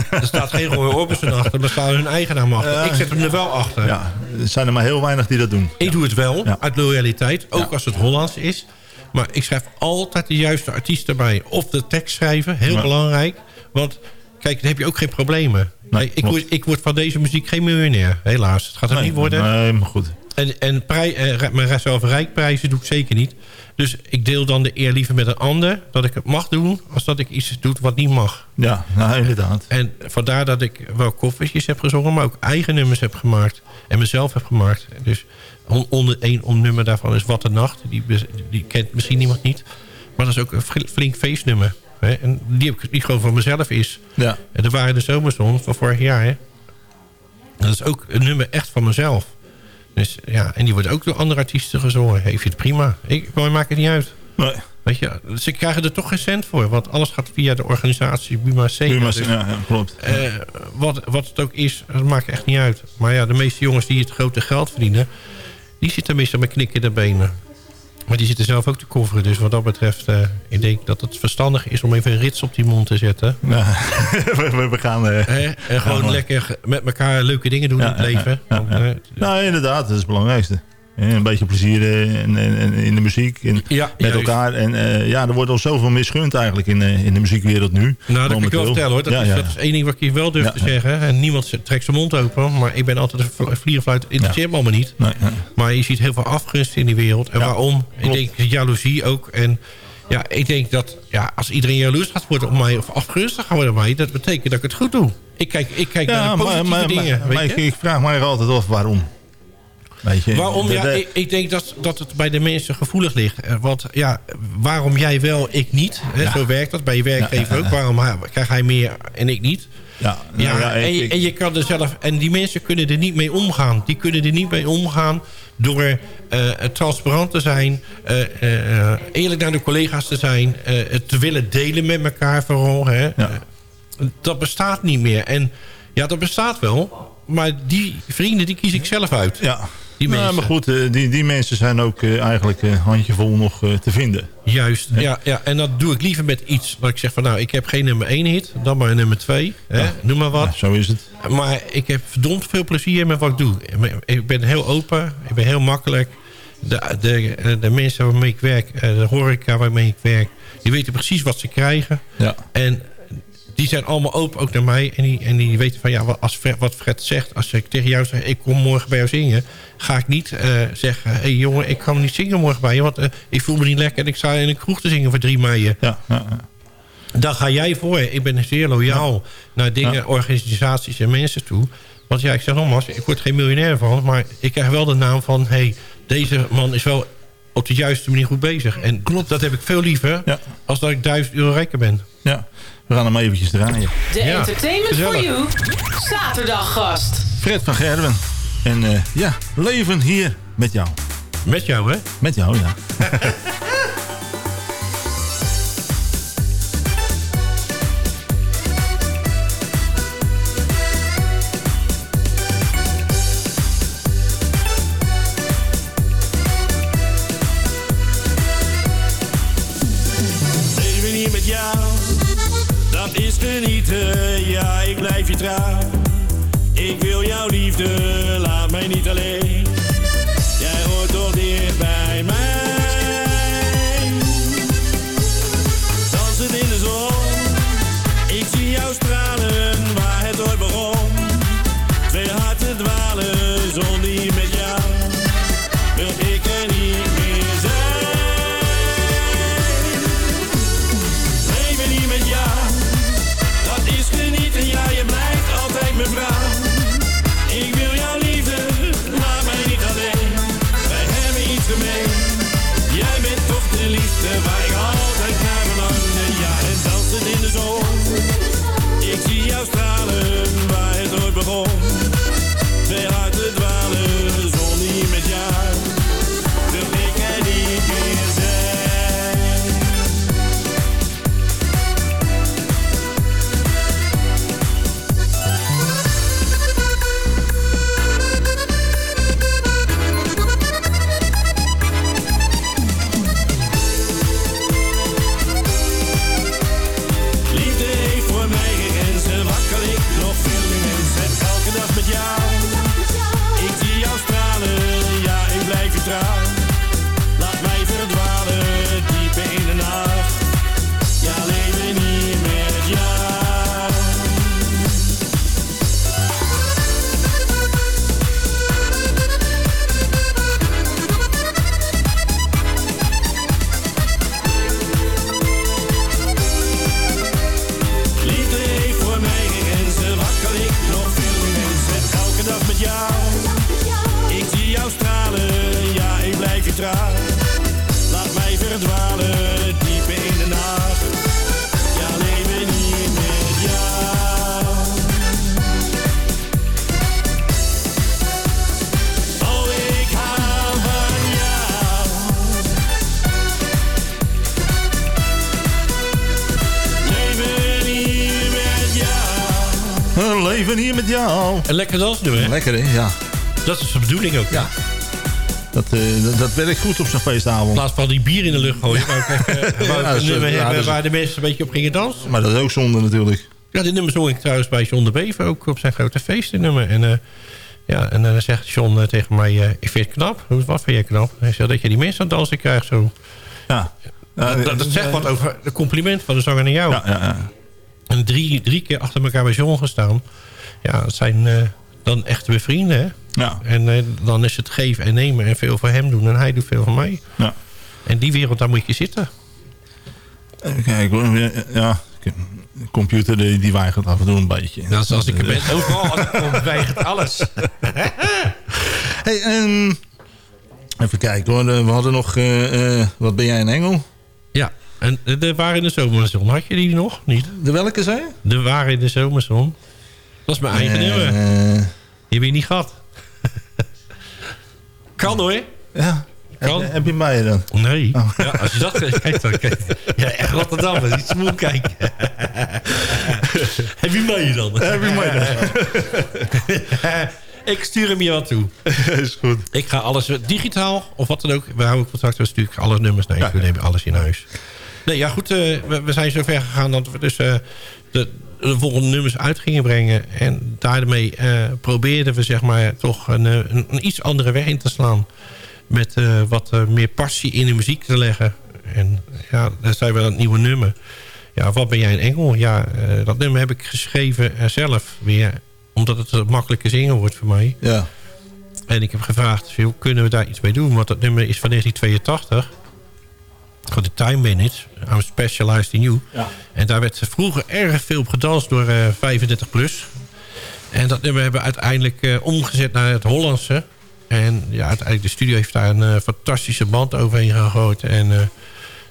er staat geen Roy Orbison achter, maar staan hun eigen naam achter. Ik zet hem er wel achter. ja, er zijn er maar heel weinig die dat doen. Ik doe het wel, uit loyaliteit. Ook als het Hollands is. Maar ik schrijf altijd de juiste artiest erbij. Of de tekst schrijven, heel belangrijk. Want kijk, dan heb je ook geen problemen. Nee, ik, word, ik word van deze muziek geen miljonair, helaas. Het gaat er Nee, niet worden. Nee, maar goed. En, en prij, eh, mijn zelfrijkprijzen doe ik zeker niet. Dus ik deel dan de eer liever met een ander... dat ik het mag doen, als dat ik iets doe wat niet mag. Ja, nou, inderdaad. En vandaar dat ik wel koffertjes heb gezongen... maar ook eigen nummers heb gemaakt. En mezelf heb gemaakt. Dus onder één nummer daarvan is Wat de Nacht. Die, die kent misschien niemand niet. Maar dat is ook een fl- flink feestnummer. Hè? En die, heb ik, die gewoon van mezelf is. Ja. En er waren de zomerzon van vorig jaar. Hè? Dat is ook een nummer echt van mezelf. Dus, ja, en die wordt ook door andere artiesten gezongen. Ik vind het prima. Ik, maar maakt het niet uit. Nee. Weet je, ze krijgen er toch geen cent voor. Want alles gaat via de organisatie Buma. Prima, Dus, ja, ja, klopt. eh, wat, wat het ook is, dat maakt echt niet uit. Maar ja, de meeste jongens die het grote geld verdienen... die zitten meestal met knikken de benen. Maar die zitten zelf ook te coveren. Dus wat dat betreft, eh, ik denk dat het verstandig is... om even een rits op die mond te zetten. We, gaan... eh, Hè? En gewoon maar- lekker met elkaar leuke dingen doen in het leven. Ja, ja, Want, ja. eh, Nou, inderdaad, dat is het belangrijkste. Een beetje plezier eh, en, en, en in de muziek. En Ja, met elkaar. En eh, ja, er wordt al zoveel misgund eigenlijk in, eh, in de muziekwereld nu. Nou, dat kan ik wel vertellen hoor. Dat, Ja, is, ja. dat is één ding wat ik je wel durf te zeggen. En niemand trekt zijn mond open. Maar ik ben altijd een vl- vlierenfluit. Interesseert me allemaal niet. Nee, nee. Maar je ziet heel veel afgunst in die wereld. En waarom? klopt. Ik denk jaloezie ook. En ja, ik denk dat ja, als iedereen jaloers gaat worden op mij... of afgunstig gaat worden op mij... dat betekent dat ik het goed doe. Ik kijk, ik kijk naar de positieve maar, dingen. maar, weet maar je? ik, ik vraag mij altijd af waarom. Waarom? de- Ja, ik, ik denk dat, dat het bij de mensen gevoelig ligt. Eh, Want ja, waarom jij wel, ik niet? Hè, Zo werkt dat bij je werkgever ook. Waarom krijgt hij meer en ik niet? ja, Ja, nou ja, en, je, en je kan er zelf... En die mensen kunnen er niet mee omgaan. Die kunnen er niet mee omgaan door eh, transparant te zijn... eh, eerlijk naar de collega's te zijn... het te willen delen met elkaar vooral. Hè. Ja. Dat bestaat niet meer. En ja, dat bestaat wel. Maar die vrienden, die kies ik zelf uit. ja. Die Nou, mensen. maar goed, eh, die, die mensen zijn ook eh, eigenlijk een handjevol nog eh, te vinden. Juist, ja. Ja, en dat doe ik liever met iets. Dat ik zeg van nou, ik heb geen nummer 1 hit. Dan maar een nummer 2. Hè? Noem maar wat. Ja, zo is het. Maar ik heb verdomd veel plezier met wat ik doe. Ik ben heel open. Ik ben heel makkelijk. De, de, de mensen waarmee ik werk, eh, de horeca waarmee ik werk... die weten precies wat ze krijgen. Ja. En die zijn allemaal open ook naar mij. En die, en die weten van ja, wat, als Fred, wat Fred zegt... als ik tegen jou zeg, ik kom morgen bij jou zingen... ga ik niet eh, zeggen... hé hey, jongen, ik kan niet zingen morgen bij je... want eh, ik voel me niet lekker... en ik sta in een kroeg te zingen voor 3 mei. Ja, ja, ga jij voor. Ik ben zeer loyaal naar dingen, Ja. organisaties en mensen toe. Want ja, ik zeg nogmaals, ik word geen miljonair van... maar ik krijg wel de naam van... hey, deze man is wel op de juiste manier goed bezig. En Klopt. dat heb ik veel liever als dat ik 1000 euro rijker ben. Ja, we gaan hem eventjes draaien. De Entertainment for You zaterdaggast. Fred van Gerwen. En eh, ja, leven hier met jou. Met jou, hè? Met jou, ja. dat is genieten. Ja, ik blijf je trouw. Ik wil jouw liefde, laat mij niet alleen. Jij hoort toch dicht bij mij. Liefde ik altijd jou. En lekker dansnummer, hè? Lekker, hè? Ja. Dat is de bedoeling ook. Ja. Dat, eh, dat, werkt goed op zo'n feestavond. In plaats van die bier in de lucht gooien. Ja, een ja, waar de mensen een beetje op gingen dansen. Maar dat is ook zonde natuurlijk. Ja, dit nummer zong ik trouwens bij John de Bever ook op zijn grote feest. dit nummer. En, eh, ja, en dan zegt John eh, tegen mij, eh, ik vind het knap. Hoe- Wat vind je knap? Hij zegt dat je die mensen aan het dansen krijgt zo. Ja. dat, zegt wat over de compliment van de zanger naar jou. Ja, ja, ja. En drie, drie keer achter elkaar bij John gestaan. Ja, dat zijn eh, dan echte bevrienden. Hè? Ja. En eh, dan is het geven en nemen en veel voor hem doen. En hij doet veel voor mij. Ja. En die wereld, daar moet je zitten. Even kijken hoor. Ja, de computer die, die weigert af en toe een beetje. Dat is als ik er ben. Overal als ik kom, weigert alles. Hey, en even kijken hoor. We hadden nog... eh, eh, wat ben jij een engel? Ja, en de waren in de zomerzon. Had je die nog? Niet? De welke zei je? De waren in de zomerzon. Dat is mijn eigen Eh, nummer. eh, Die heb je niet gehad. kan hoor. Ja. Kan. Heb, heb je mij dan? Nee. Ja, als je dat kijkt, dan kijk Ja, echt Rotterdam. Dat is iets moe kijken. heb je mij dan? Heb je mij ik stuur hem je wat toe. is goed. Ik ga alles digitaal of wat dan ook. We houden contact. We stuur ik alle nummers naar je. We nemen alles in huis. Nee, ja goed. eh, we, we zijn zover gegaan dat we dus de, de volgende nummers uit gingen brengen. En daarmee eh, probeerden we zeg maar toch een, eh, een, een iets andere weg in te slaan. Met eh, wat meer passie in de muziek te leggen. En ja, daar zijn we het nieuwe nummer. Ja, wat ben jij een engel? Ja, dat nummer heb ik geschreven zelf weer. Omdat het een makkelijke zingen wordt voor mij. Ja. En ik heb gevraagd, hoe kunnen we daar iets mee doen? Want dat nummer is van 1982. Van de Time Minutes. I'm Specialized in You. Ja. En daar werd vroeger erg veel op gedanst door eh 35 plus. En dat nummer hebben we uiteindelijk eh, omgezet naar het Hollandse. En ja, uiteindelijk de studio heeft daar een eh, fantastische band overheen gegooid. En eh,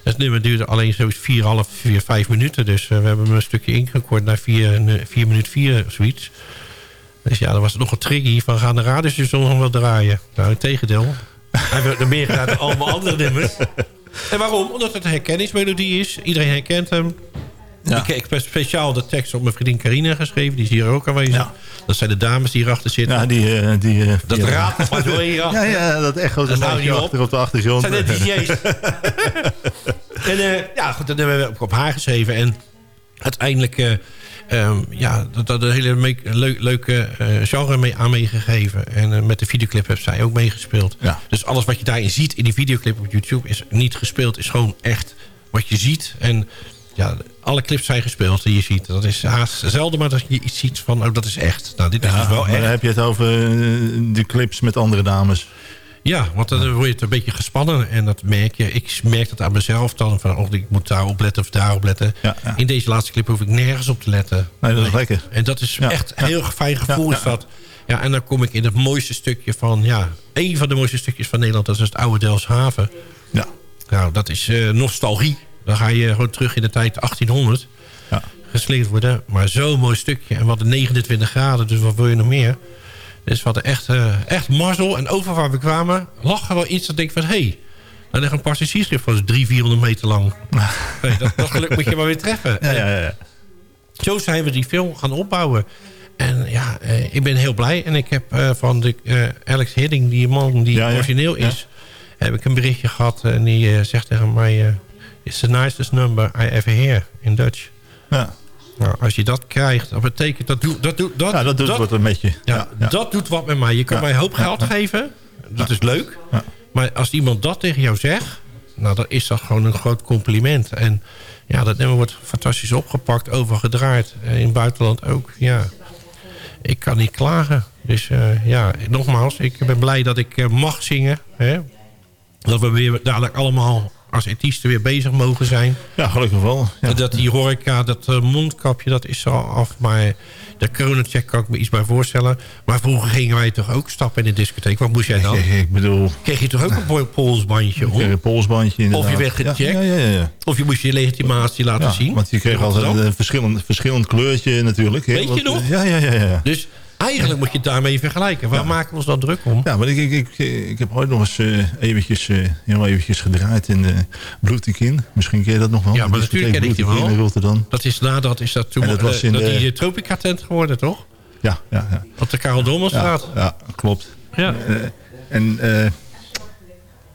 het nummer duurde alleen zo'n 4,5, 4, 5 minuten. Dus eh, we hebben hem een stukje ingekort naar 4, 4 minuten 4 of zoiets. Dus ja, dan was het nog een triggy van gaan de radiostation nog wel draaien. Nou, het tegendeel. Hij er meer gedaan dan allemaal andere nummers. En waarom? Omdat het een herkenningsmelodie is. Iedereen herkent hem. Ik heb spe- speciaal de tekst op mijn vriendin Carina geschreven. Die is hier ook aanwezig. Dat zijn de dames die hierachter zitten. Ja, die... eh, die eh, dat nog maar zo hierachter. Ja, ja, dat echo Dat een op. achter op de achtergrond. zijn net DJ's. en eh, ja, goed, dat hebben we op, op haar geschreven. En uiteindelijk... eh, ehm, ja, dat, dat een hele me- leuk, leuke eh, genre mee, aan meegegeven. En eh, met de videoclip heeft zij ook meegespeeld. Dus alles wat je daarin ziet in die videoclip op YouTube... is niet gespeeld, is gewoon echt wat je ziet. En ja, alle clips zijn gespeeld die je ziet. Dat is haast zelden maar dat je iets ziet van... oh, dat is echt. Nou, dit is Ja, dus wel echt. dan heb je het over eh, de clips met andere dames. Ja, want dan word je het een beetje gespannen. En dat merk je. Ik merk dat aan mezelf dan. Van, oh, ik moet daarop letten of daarop letten. In deze laatste clip hoef ik nergens op te letten. Nee, dat is lekker. En dat is Ja, echt een heel fijn gevoel is dat. Ja, en dan kom ik in het mooiste stukje van... Ja, een van de mooiste stukjes van Nederland. Dat is het oude Delfshaven. Ja. Nou, dat is eh, nostalgie. Dan ga je gewoon terug in de tijd 1800. Ja. Gesleept worden. Maar zo'n mooi stukje. En hadden 29 graden. Dus wat wil je nog meer? Dus we hadden echt, eh, echt mazzel. En over waar we kwamen lag er wel iets dat ik van... hé, hey, daar ligt een passagiersschip van 300, 400 meter lang. Dat, dat geluk moet je maar weer treffen. Ja, ja, ja. Zo zijn we die film gaan opbouwen. En ja, eh, ik ben heel blij. En ik heb eh, van de, Alex Hidding, die man die Ja, origineel is... heb ik een berichtje gehad. En die zegt tegen mij... It's the nicest number I ever hear in Dutch. Ja. Nou, als je dat krijgt, dat betekent... Dat, doet dat, doet dat, Ja, dat doet wat een beetje. ja, dat doet wat met mij. Je kan mij een hoop geld geven. Dat is leuk. Maar als iemand dat tegen jou zegt... Nou, dan is dat gewoon een groot compliment. En ja, dat nummer wordt fantastisch opgepakt, overgedraaid. In het buitenland ook, ja. Ik kan niet klagen. Dus eh, ja, nogmaals, ik ben blij dat ik eh, mag zingen. Hè? Dat we weer dadelijk allemaal als artiesten weer bezig mogen zijn. Ja, gelukkig wel. Ja. Dat die horeca, dat eh, mondkapje, dat is al af. Maar de coronacheck kan ik me iets bij voorstellen. Maar vroeger gingen wij toch ook stappen in de discotheek. Wat moest jij dan? Ik, ik bedoel... Kreeg je toch ook een pol- polsbandje om? een polsbandje inderdaad. Of je werd gecheckt? Ja, ja, ja, ja. Of je moest je legitimatie laten zien? Want je kreeg altijd een verschillend, verschillend kleurtje natuurlijk. Weet je nog? Ja, ja, ja. ja. Dus eigenlijk moet je het daarmee vergelijken. Waar maken we ons dan druk om? Ja, maar ik, ik, ik, ik heb ooit nog eens eh, eventjes, eh, heel eventjes gedraaid in de Bloedtekin. Misschien ken je dat nog wel. Ja, maar natuurlijk ken ik die wel. in Rotterdam. Dat is nadat is dat toen En dat was eh, in dat de- die Tropica tent geworden, toch? Ja, ja, ja. Op de Karel Dommelstraat. Ja, ja, klopt. Ja. Eh, en eh,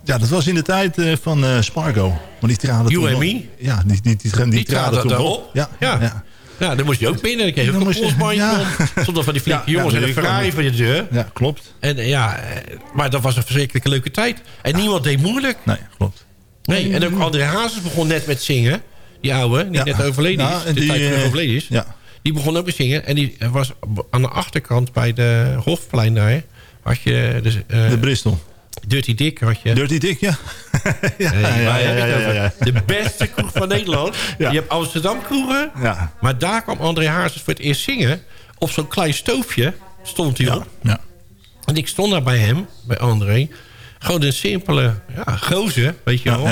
ja, dat was in de tijd eh, van eh, Spargo. Maar die traden You toen and nog- me? Ja, die, die, die, die, Die traden traden toen op. Ja, Ja. Ja. Dan moest je ook binnen. Dan kreeg je ook Dan een je- polsbandje ja. om. Zonder van die flinke Ja, jongens ja, en een Ferrari voor je deur. Ja, klopt. En eh, ja, eh, maar dat was een verschrikkelijke leuke tijd. En niemand deed moeilijk. Nee, klopt. Nee, en ook André Hazes begon net met zingen. Die oude, die net overleden Ja, is. die, tijd terug eh, overleden is. Ja. Die begon ook met zingen. En die was aan de achterkant bij de Hofplein daar. Had je dus, De Bristol. Dirty Dick had je. Dirty Dick, ja. ja. De beste kroeg van Nederland. Je hebt Amsterdam kroegen. Ja. Maar daar kwam André Hazes voor het eerst zingen. Op zo'n klein stoofje stond hij op. Ja. En ik stond daar bij hem, bij André. Gewoon een simpele ja, gozer, weet je wel.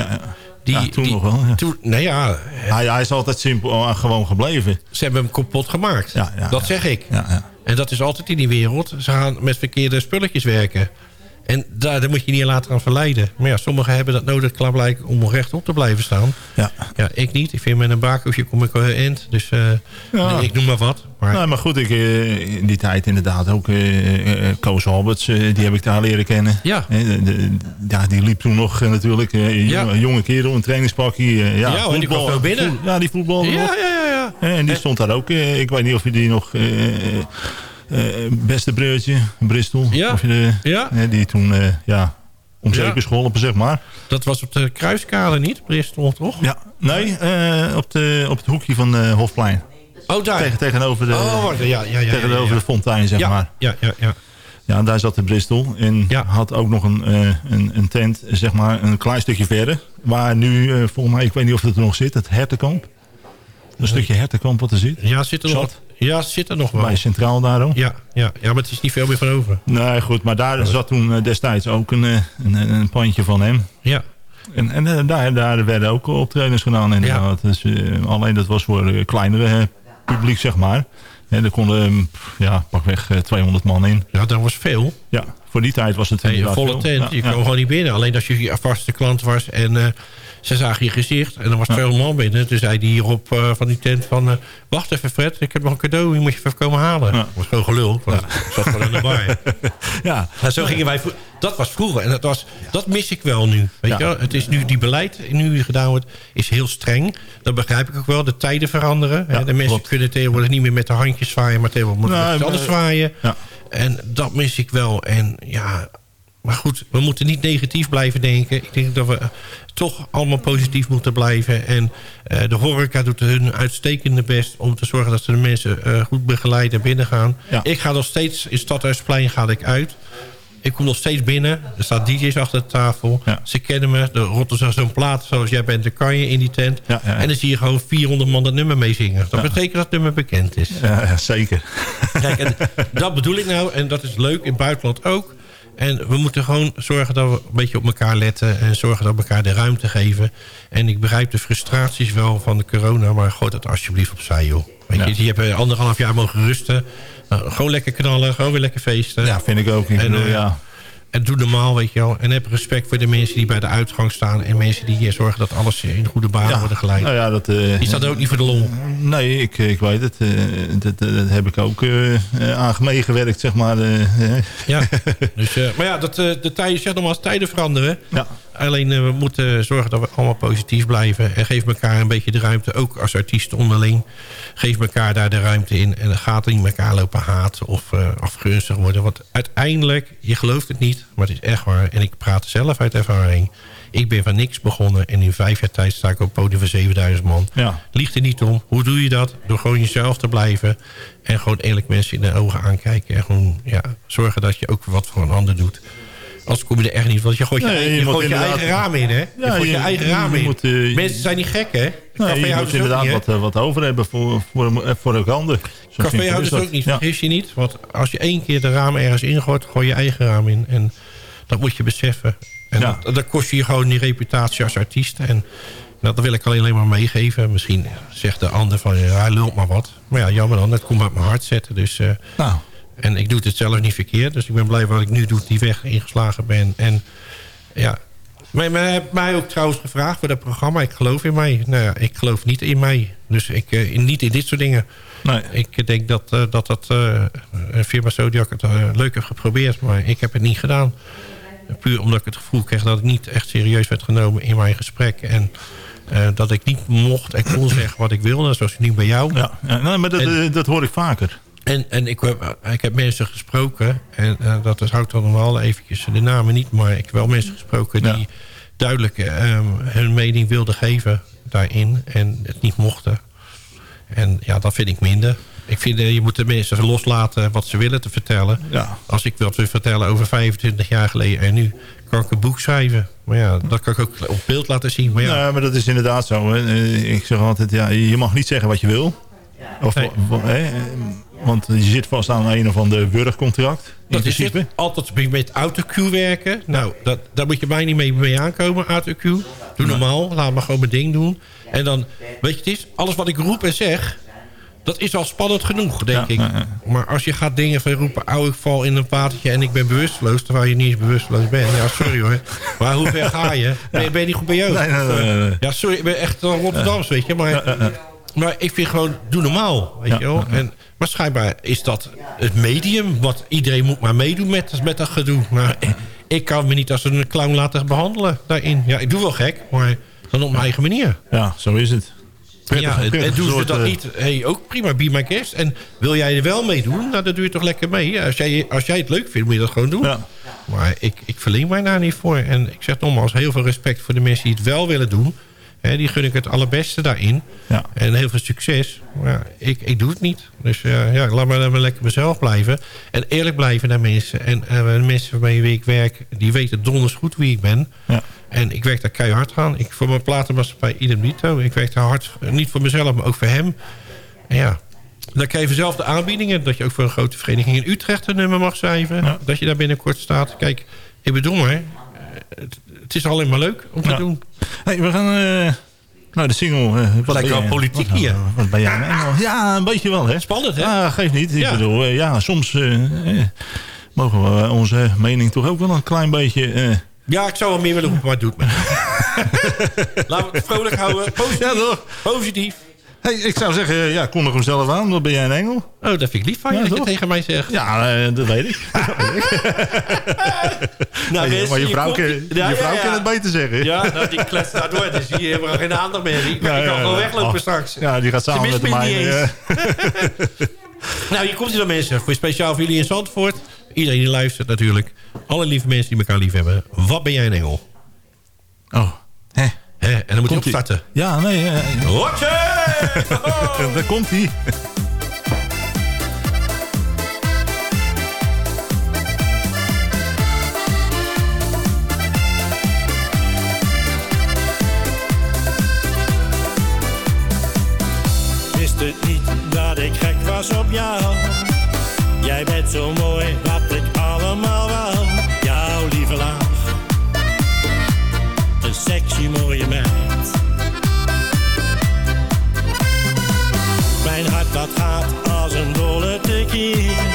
Die, Ja, toen die- nog wel, ja. Toen, nou ja, Hij, hij is altijd simpel oh, gewoon gebleven. ze hebben hem kapot gemaakt. Ja, ja, dat zeg ik. Ja, ja. En dat is altijd in die wereld. Ze gaan met verkeerde spulletjes werken. En daar, daar moet je niet later aan verleiden. Maar ja, sommigen hebben dat nodig klaarblijkelijk om rechtop te blijven staan. Ja. Ja, ik niet. Ik vind met een baakhoefje kom ik wel eind. Dus eh, Ja. ik noem maar wat. Maar Nou, maar goed, ik, eh, in die tijd inderdaad ook eh, eh, Koos Alberts, eh, die heb ik daar leren kennen. Ja. Eh, de- de- ja, die liep toen nog eh, natuurlijk, eh, een jonge, kerel, een trainingspakje. eh, ja, Ja, hoor, die kwam zo binnen. voet- ja, die voetbalde ja, ja, ja, ja. Eh, En die stond daar ook. eh, ik weet niet of je die nog... eh, beste breurtje, Bristol. Ja. Of je de, Ja. die toen, eh, ja, om zeep is geholpen, zeg maar. Dat was op de kruiskade niet, Bristol, toch? Ja, nee, eh, op, de, op het hoekje van eh Hofplein. Oh, daar. Tegen, tegenover de, Oh, ja, ja, ja, tegenover de fontein, zeg ja, maar. Ja, ja, ja. Ja, daar zat de Bristol. En had ook nog een, een, een tent, zeg maar, een klein stukje verder. Waar nu, volgens mij, ik weet niet of het er nog zit, het hertenkamp. Een stukje hertenkamp wat er zit. Ja, zit er nog Ja, zit er nog wel. Bij Centraal daarom. Ja, ja, ja, maar het is niet veel meer van over. Nee, goed. Maar daar zat toen eh, destijds ook een, eh, een, een pandje van hem. Ja. En, en eh, daar, daar werden ook optredens gedaan inderdaad. Dus, eh, alleen dat was voor eh, kleinere eh, publiek, zeg maar. En er konden, pff, ja, pakweg eh, 200 man in. Ja, dat was veel. Ja, voor die tijd was het Hey, een volle tent, je ja. kwam gewoon niet binnen. Alleen als je je vaste klant was en eh, ze zagen je gezicht... en er was 200 man binnen. Toen zei die hierop eh, van die tent van... eh, wacht even Fred, ik heb nog een cadeau, die moet je even komen halen. Dat was gewoon gelul, ik zat gewoon in de bar. Ja. Maar zo gingen wij... Dat was vroeger en dat, was, dat mis ik wel nu. Weet je wel? Het is nu, die beleid nu gedaan wordt, is heel streng. Dat begrijp ik ook wel. De tijden veranderen. hè. de mensen kunnen tegenwoordig niet meer met de handjes zwaaien... maar tegenwoordig moeten ze maar- zwaaien. Ja. En dat mis ik wel. En ja, maar goed, we moeten niet negatief blijven denken. Ik denk dat we toch allemaal positief moeten blijven. En eh, de horeca doet hun uitstekende best... om te zorgen dat ze de mensen eh, goed begeleid naar binnen gaan. Ik ga nog steeds, in Stadhuisplein ga ik uit... Ik kom nog steeds binnen. Er staan DJ's achter de tafel. Ze kennen me. Rotten ze zo'n plaat zoals jij bent. Dan kan je in die tent. En dan zie je gewoon 400 man dat nummer meezingen. Dat betekent dat het nummer bekend is. Ja, ja, zeker. Kijk, en dat bedoel ik nou. En dat is leuk in het buitenland ook. En we moeten gewoon zorgen dat we een beetje op elkaar letten. En zorgen dat we elkaar de ruimte geven. En ik begrijp de frustraties wel van de corona. Maar gooi dat alsjeblieft opzij, joh. Weet Ja. je, je hebt eh, anderhalf jaar mogen rusten. Nou, gewoon lekker knallen. Gewoon weer lekker feesten. Ja, vind ik ook. Ik En, bedoel, eh, ja. En doe normaal, weet je wel. En heb respect voor de mensen die bij de uitgang staan. En mensen die hier zorgen dat alles in goede banen worden geleid. Nou ja, dat, eh, Die staat ook niet voor de lol. Nee, ik, ik weet het. eh, dat, dat, dat heb ik ook eh, eh, aan meegewerkt, zeg maar. eh, eh. Ja, dus, eh, maar ja, dat, eh, de tijden, zeg nogmaals, tijden veranderen. Ja. Alleen eh, we moeten zorgen dat we allemaal positief blijven. En geef elkaar een beetje de ruimte, ook als artiesten onderling. Geef elkaar daar de ruimte in. En dan gaat er niet elkaar lopen haten of eh, afgunstig worden. Want uiteindelijk, je gelooft het niet, maar het is echt waar. En ik praat zelf uit ervaring. Ik ben van niks begonnen en in vijf jaar tijd sta ik op het podium van 7000 man. Ja. Liegt er niet om. Hoe doe je dat? Door gewoon jezelf te blijven. En gewoon eerlijk mensen in de ogen aankijken. En gewoon ja, zorgen dat je ook wat voor een ander doet. Anders kom je er echt niet. Want je gooit je, Nee, eigen, je je moet gooit je inderdaad- eigen raam in, hè? Je gooit je, je- eigen raam in. moet, eh, Mensen zijn niet gek, hè? Nee, je moet inderdaad niet, wat, eh, wat over hebben voor, voor, eh, voor is Caféhouders ook niet, vergis je niet. Want als je één keer de raam ergens ingooit, gooi je eigen raam in. En dat moet je beseffen. En Ja. dat, dat kost je gewoon die reputatie als artiest. En dat wil ik alleen maar meegeven. Misschien zegt de ander van, ja, hij lult maar wat. Maar ja, jammer dan. Dat komt uit mijn hart zetten. Dus, Nou. En ik doe het zelf niet verkeerd. Dus ik ben blij wat ik nu doe, die weg ingeslagen ben. En ja... Maar men heeft mij ook trouwens gevraagd voor dat programma. Ik geloof in mij. Nou ja, ik geloof niet in mij. Dus ik, eh, niet in dit soort dingen. Nee. Ik denk dat uh, dat, dat uh, firma Zodiac het leuk heeft geprobeerd. Maar ik heb het niet gedaan. Puur omdat ik het gevoel kreeg dat het niet echt serieus werd genomen in mijn gesprek. En dat ik niet mocht en kon zeggen wat ik wilde. Zoals nu bij jou. Ja, ja maar dat, En- dat hoor ik vaker. En, en ik, heb, ik heb mensen gesproken, en uh, dat is, houdt dan nog wel eventjes de namen niet... maar ik heb wel mensen gesproken die duidelijk um, hun mening wilden geven daarin... en het niet mochten. En ja, dat vind ik minder. Ik vind, uh, je moet de mensen loslaten wat ze willen te vertellen. Ja. Als ik wat wil vertellen over 25 jaar geleden en nu... kan ik een boek schrijven. Maar ja, dat kan ik ook op beeld laten zien. Maar ja, Ja, maar dat is inderdaad zo. Hè. Eh, Ik zeg altijd, ja, je mag niet zeggen wat je wil. Of, Nee. hè, want je zit vast aan een of ander burgercontract. In Dat is principe. het. Altijd met autocue werken. Nou, dat, daar moet je mij niet mee, mee aankomen, autocue. Doe normaal, laat maar gewoon mijn ding doen. En dan, weet je het is, alles wat ik roep en zeg... dat is al spannend genoeg, denk Ja, ik. ja, ja. Maar als je gaat dingen van roepen... ouwe, ik val in een watertje en ik ben bewusteloos... terwijl je niet eens bewusteloos bent. Ja, sorry hoor. Maar hoe ver ga je? Ben, je- ben je niet goed bij jou? Nee, nee, nee. Ja, sorry, ik ben echt een Rotterdams, weet je. Maar, maar ik vind gewoon, doe normaal, weet je wel. En, maar schijnbaar is dat het medium... wat iedereen moet maar meedoen met, met dat gedoe. Maar ik kan me niet als een clown laten behandelen daarin. Ja, ik doe wel gek, maar dan op mijn eigen manier. Ja, zo is het. ja, en, doen ze dat eh, niet? Hey, ook prima, be my guest. En wil jij er wel mee doen? Nou, dan doe je toch lekker mee. Als, jij, als jij het leuk vindt, moet je dat gewoon doen. Ja. Maar ik, ik verleen mij daar niet voor. En ik zeg nogmaals, heel veel respect voor de mensen die het wel willen doen. Hè, die gun ik het allerbeste daarin. Ja. En heel veel succes. Maar ja, ik, ik doe het niet. Dus eh, ja, laat me lekker mezelf blijven. En eerlijk blijven naar mensen. En eh, de mensen waarmee ik werk, die weten donders goed wie ik ben. Ja. En ik werk daar keihard aan. Ik, voor mijn platenmaatschappij idem dito. Ik werk daar hard, niet voor mezelf, maar ook voor hem. En ja, Dan krijg je vanzelf de aanbiedingen. Dat je ook voor een grote vereniging in Utrecht een nummer mag schrijven. Dat je daar binnenkort staat. Kijk, ik bedoel maar. Het, is alleen maar leuk om te Ja. doen. Hey, we gaan eh naar de single. eh, wat Lijkt wel politiek wat- hier. Wat ben jij een engel? Ja, een beetje wel, hè? Spannend, hè? Ja, geeft niet. Ik Ja. bedoel, eh, ja, soms mogen we onze mening toch ook wel een klein beetje... Ja, ik zou wel meer willen roepen, maar het doet me. Laten we het vrolijk houden. Positief. Ja, toch? Positief. Hey, ik zou zeggen, ja, kom er gewoon zelf aan. Wat ben jij een engel? Oh, dat vind ik lief van je Ja, dat je tegen mij zegt. Ja, eh, dat weet ik. Nou, Hey, maar je vrouw, kan, Ja, je ja, vrouw ja. kan het beter zeggen. Ja, nou, die klets daardoor. Dus die hebben we geen aandacht meer. Die, Ja, kan ja, gewoon ja. weglopen Oh. straks. Ja, die gaat samen met eh. Nou, hier komt hij dan mensen. Voor speciaal voor jullie in Zandvoort. Iedereen die luistert natuurlijk. Alle lieve mensen die elkaar lief hebben. Wat ben jij een engel? Oh, hè. Hè? En dan moet je opstarten. Ja, nee. eh, Daar komt hij. Wist het niet dat ik gek was op jou. Jij bent zo mooi, wat ik allemaal wou. Jouw lieve laag. Een sexy mooie meid. Mijn hart dat gaat als een dolle tekier.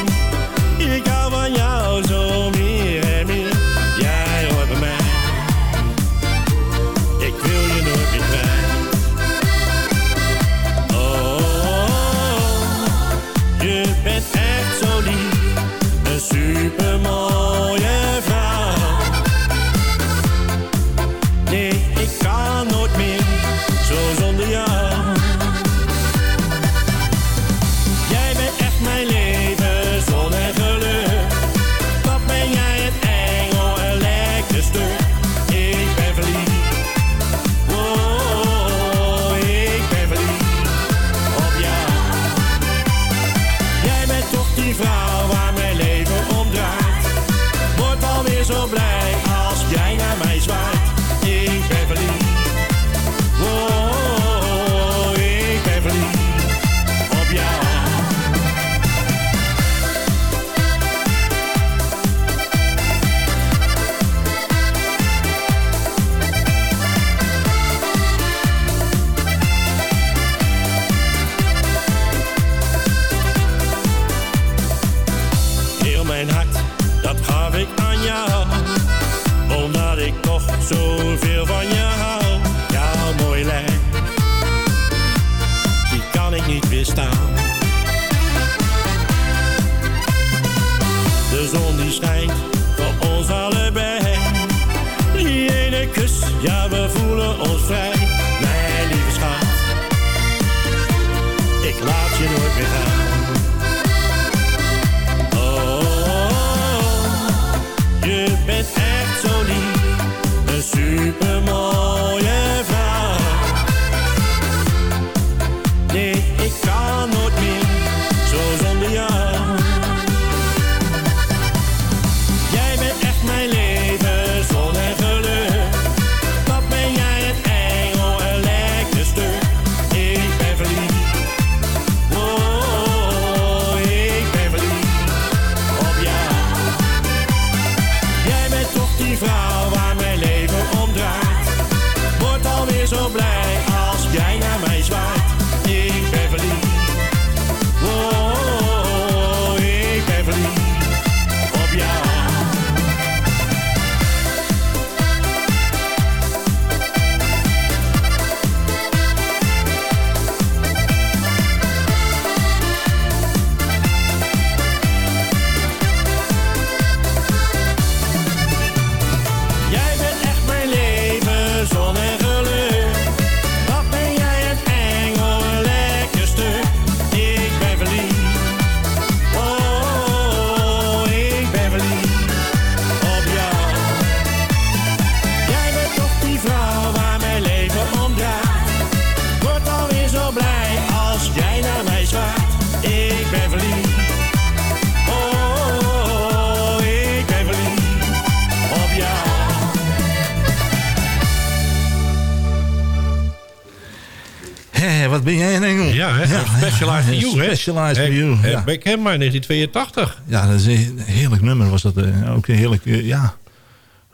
Specialized for You, hè? Specialized for You. Ja. Beck Hammer, 1982. ja, dat is een heerlijk nummer was dat. eh, Ook een heerlijk, eh, ja...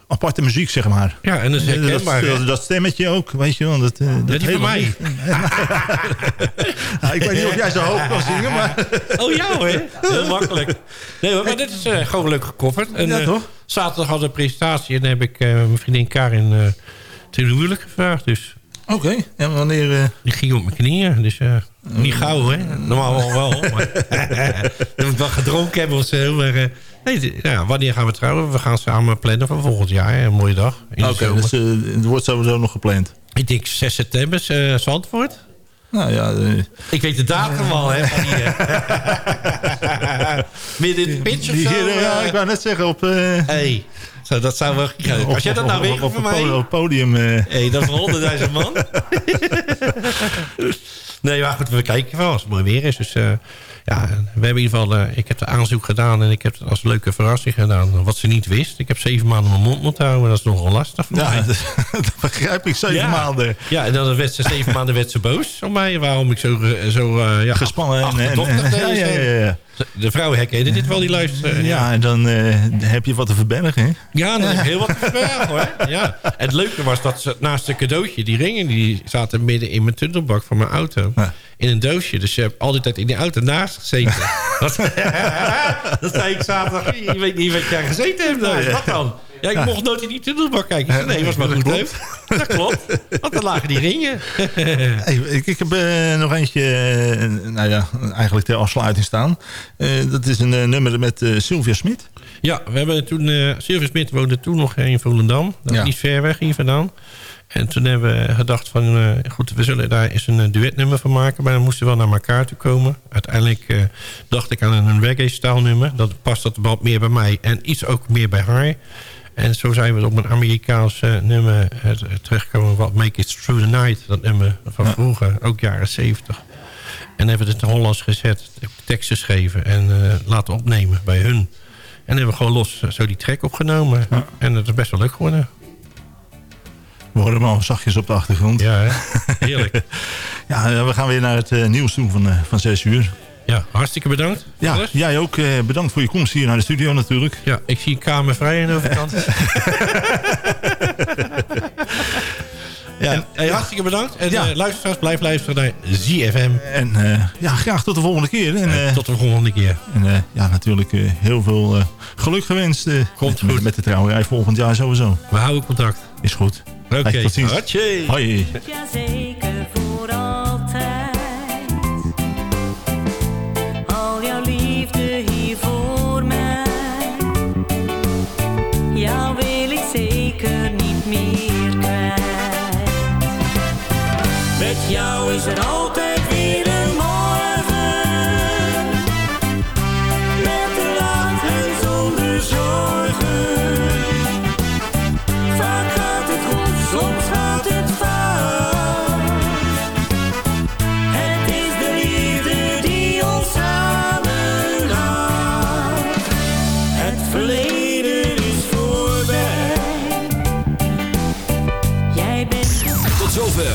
Aparte muziek, zeg maar. Ja, en dat is Eh, dat, herkenbaar, hè? dat, dat stemmetje ook, weet je wel. Dat, eh, dat die van hele mij. Ja, ik weet niet of jij zo hoog kan zingen, maar... Oh ja hoor, heel makkelijk. Nee maar dit is gewoon leuk gecoverd. En, Ja, toch? Zaterdag had een presentatie en heb ik mijn vriendin Karin uh, ten huwelijk gevraagd. Dus Oké, en wanneer... die ging op mijn knieën. Dus niet gauw hè, normaal wel. Maar moet ik wel gedronken hebben of zo. Maar, eh, nee, ja, wanneer gaan we trouwen? We gaan samen plannen voor volgend jaar. Een mooie dag. Oké, dus eh, het wordt sowieso nog gepland. Ik denk 6 september, eh Zandvoort. Nou ja, Ik weet de datum al, hè. Van die, Midden in de pitch of zo? ja, ik wou net zeggen op... eh, Hey, zo, dat zou wel gigantisch. Als jij dat nou weet op, mij... Op het podium... Hey, dat is een honderdduizend man. nee, maar goed, we kijken wel als het mooi weer is. Dus eh, ja, we hebben in ieder geval... eh, ik heb de aanzoek gedaan en ik heb het als leuke verrassing gedaan. Wat ze niet wist. Ik heb zeven maanden mijn mond moeten houden. Dat is nogal lastig voor ja, mij. dat, dat begrijp ik. Zeven Ja. maanden. Ja, en dan werd ze zeven maanden werd ze boos op mij. Waarom ik zo, zo eh, ja, Gespannen en- en- deed. ja, ja, ja, ja. De vrouwen herkennen dit wel, die luisteren. Ja, en dan eh, heb je wat te verbergen, hè? Ja, dan heb ik heel wat te verbergen hoor. Ja. Het leuke was dat ze naast een cadeautje... die ringen die zaten midden in mijn tunnelbak van mijn auto. In een doosje. Dus je hebt al die tijd in die auto naast gezeten. dat, dat zei ik zaterdag. Je weet niet wat jij gezeten hebt. Nou, wat dan? Ja, ik mocht nooit in die tunnelbak kijken. Nee, was maar goed klopt. leuk. Dat klopt. Want dan lagen die ringen. Hey, ik, ik heb eh, nog eentje, eh, nou ja, eigenlijk ter afsluiting staan. Eh, dat is een nummer met Sylvia Smit. Ja, we hebben toen... Sylvia Smit woonde toen nog in Volendam. Dat is Ja. niet ver weg hier vandaan. En toen hebben we gedacht van... goed, we zullen daar eens een duetnummer van maken. Maar dan moesten we wel naar elkaar toe komen. Uiteindelijk dacht ik aan een reggae-stijl nummer. Dat past dat wat meer bij mij. En iets ook meer bij haar. En zo zijn we op een Amerikaans eh, nummer teruggekomen. Wat Make It Through the Night. Dat nummer van vroeger. Ook jaren 70. En hebben we het in Hollands gezet. Tekst geschreven. En eh, laten opnemen bij hun. En hebben we gewoon los eh, zo die track opgenomen. En het is best wel leuk geworden. We horen hem al zachtjes op de achtergrond. Ja, hè? heerlijk. ja, we gaan weer naar het nieuws toe van, van 6 uur. Ja, hartstikke bedankt. Ja, jij ook eh, bedankt voor je komst hier naar de studio natuurlijk. Ja, ik zie een kamer vrij aan de overkant. Ja, En, hey, hartstikke bedankt. En Ja. eh, luisteraars, blijf luisteren naar ZFM. En eh, ja, graag tot de volgende keer. En, eh, Tot de volgende keer. en eh, ja, natuurlijk eh, heel veel eh, geluk gewenst. eh, Komt met, goed. Met de trouwerij volgend jaar sowieso. We houden contact. Is goed. Oké, Hey, tot ziens. Hartje. Hoi. Jazeker Met jou is er altijd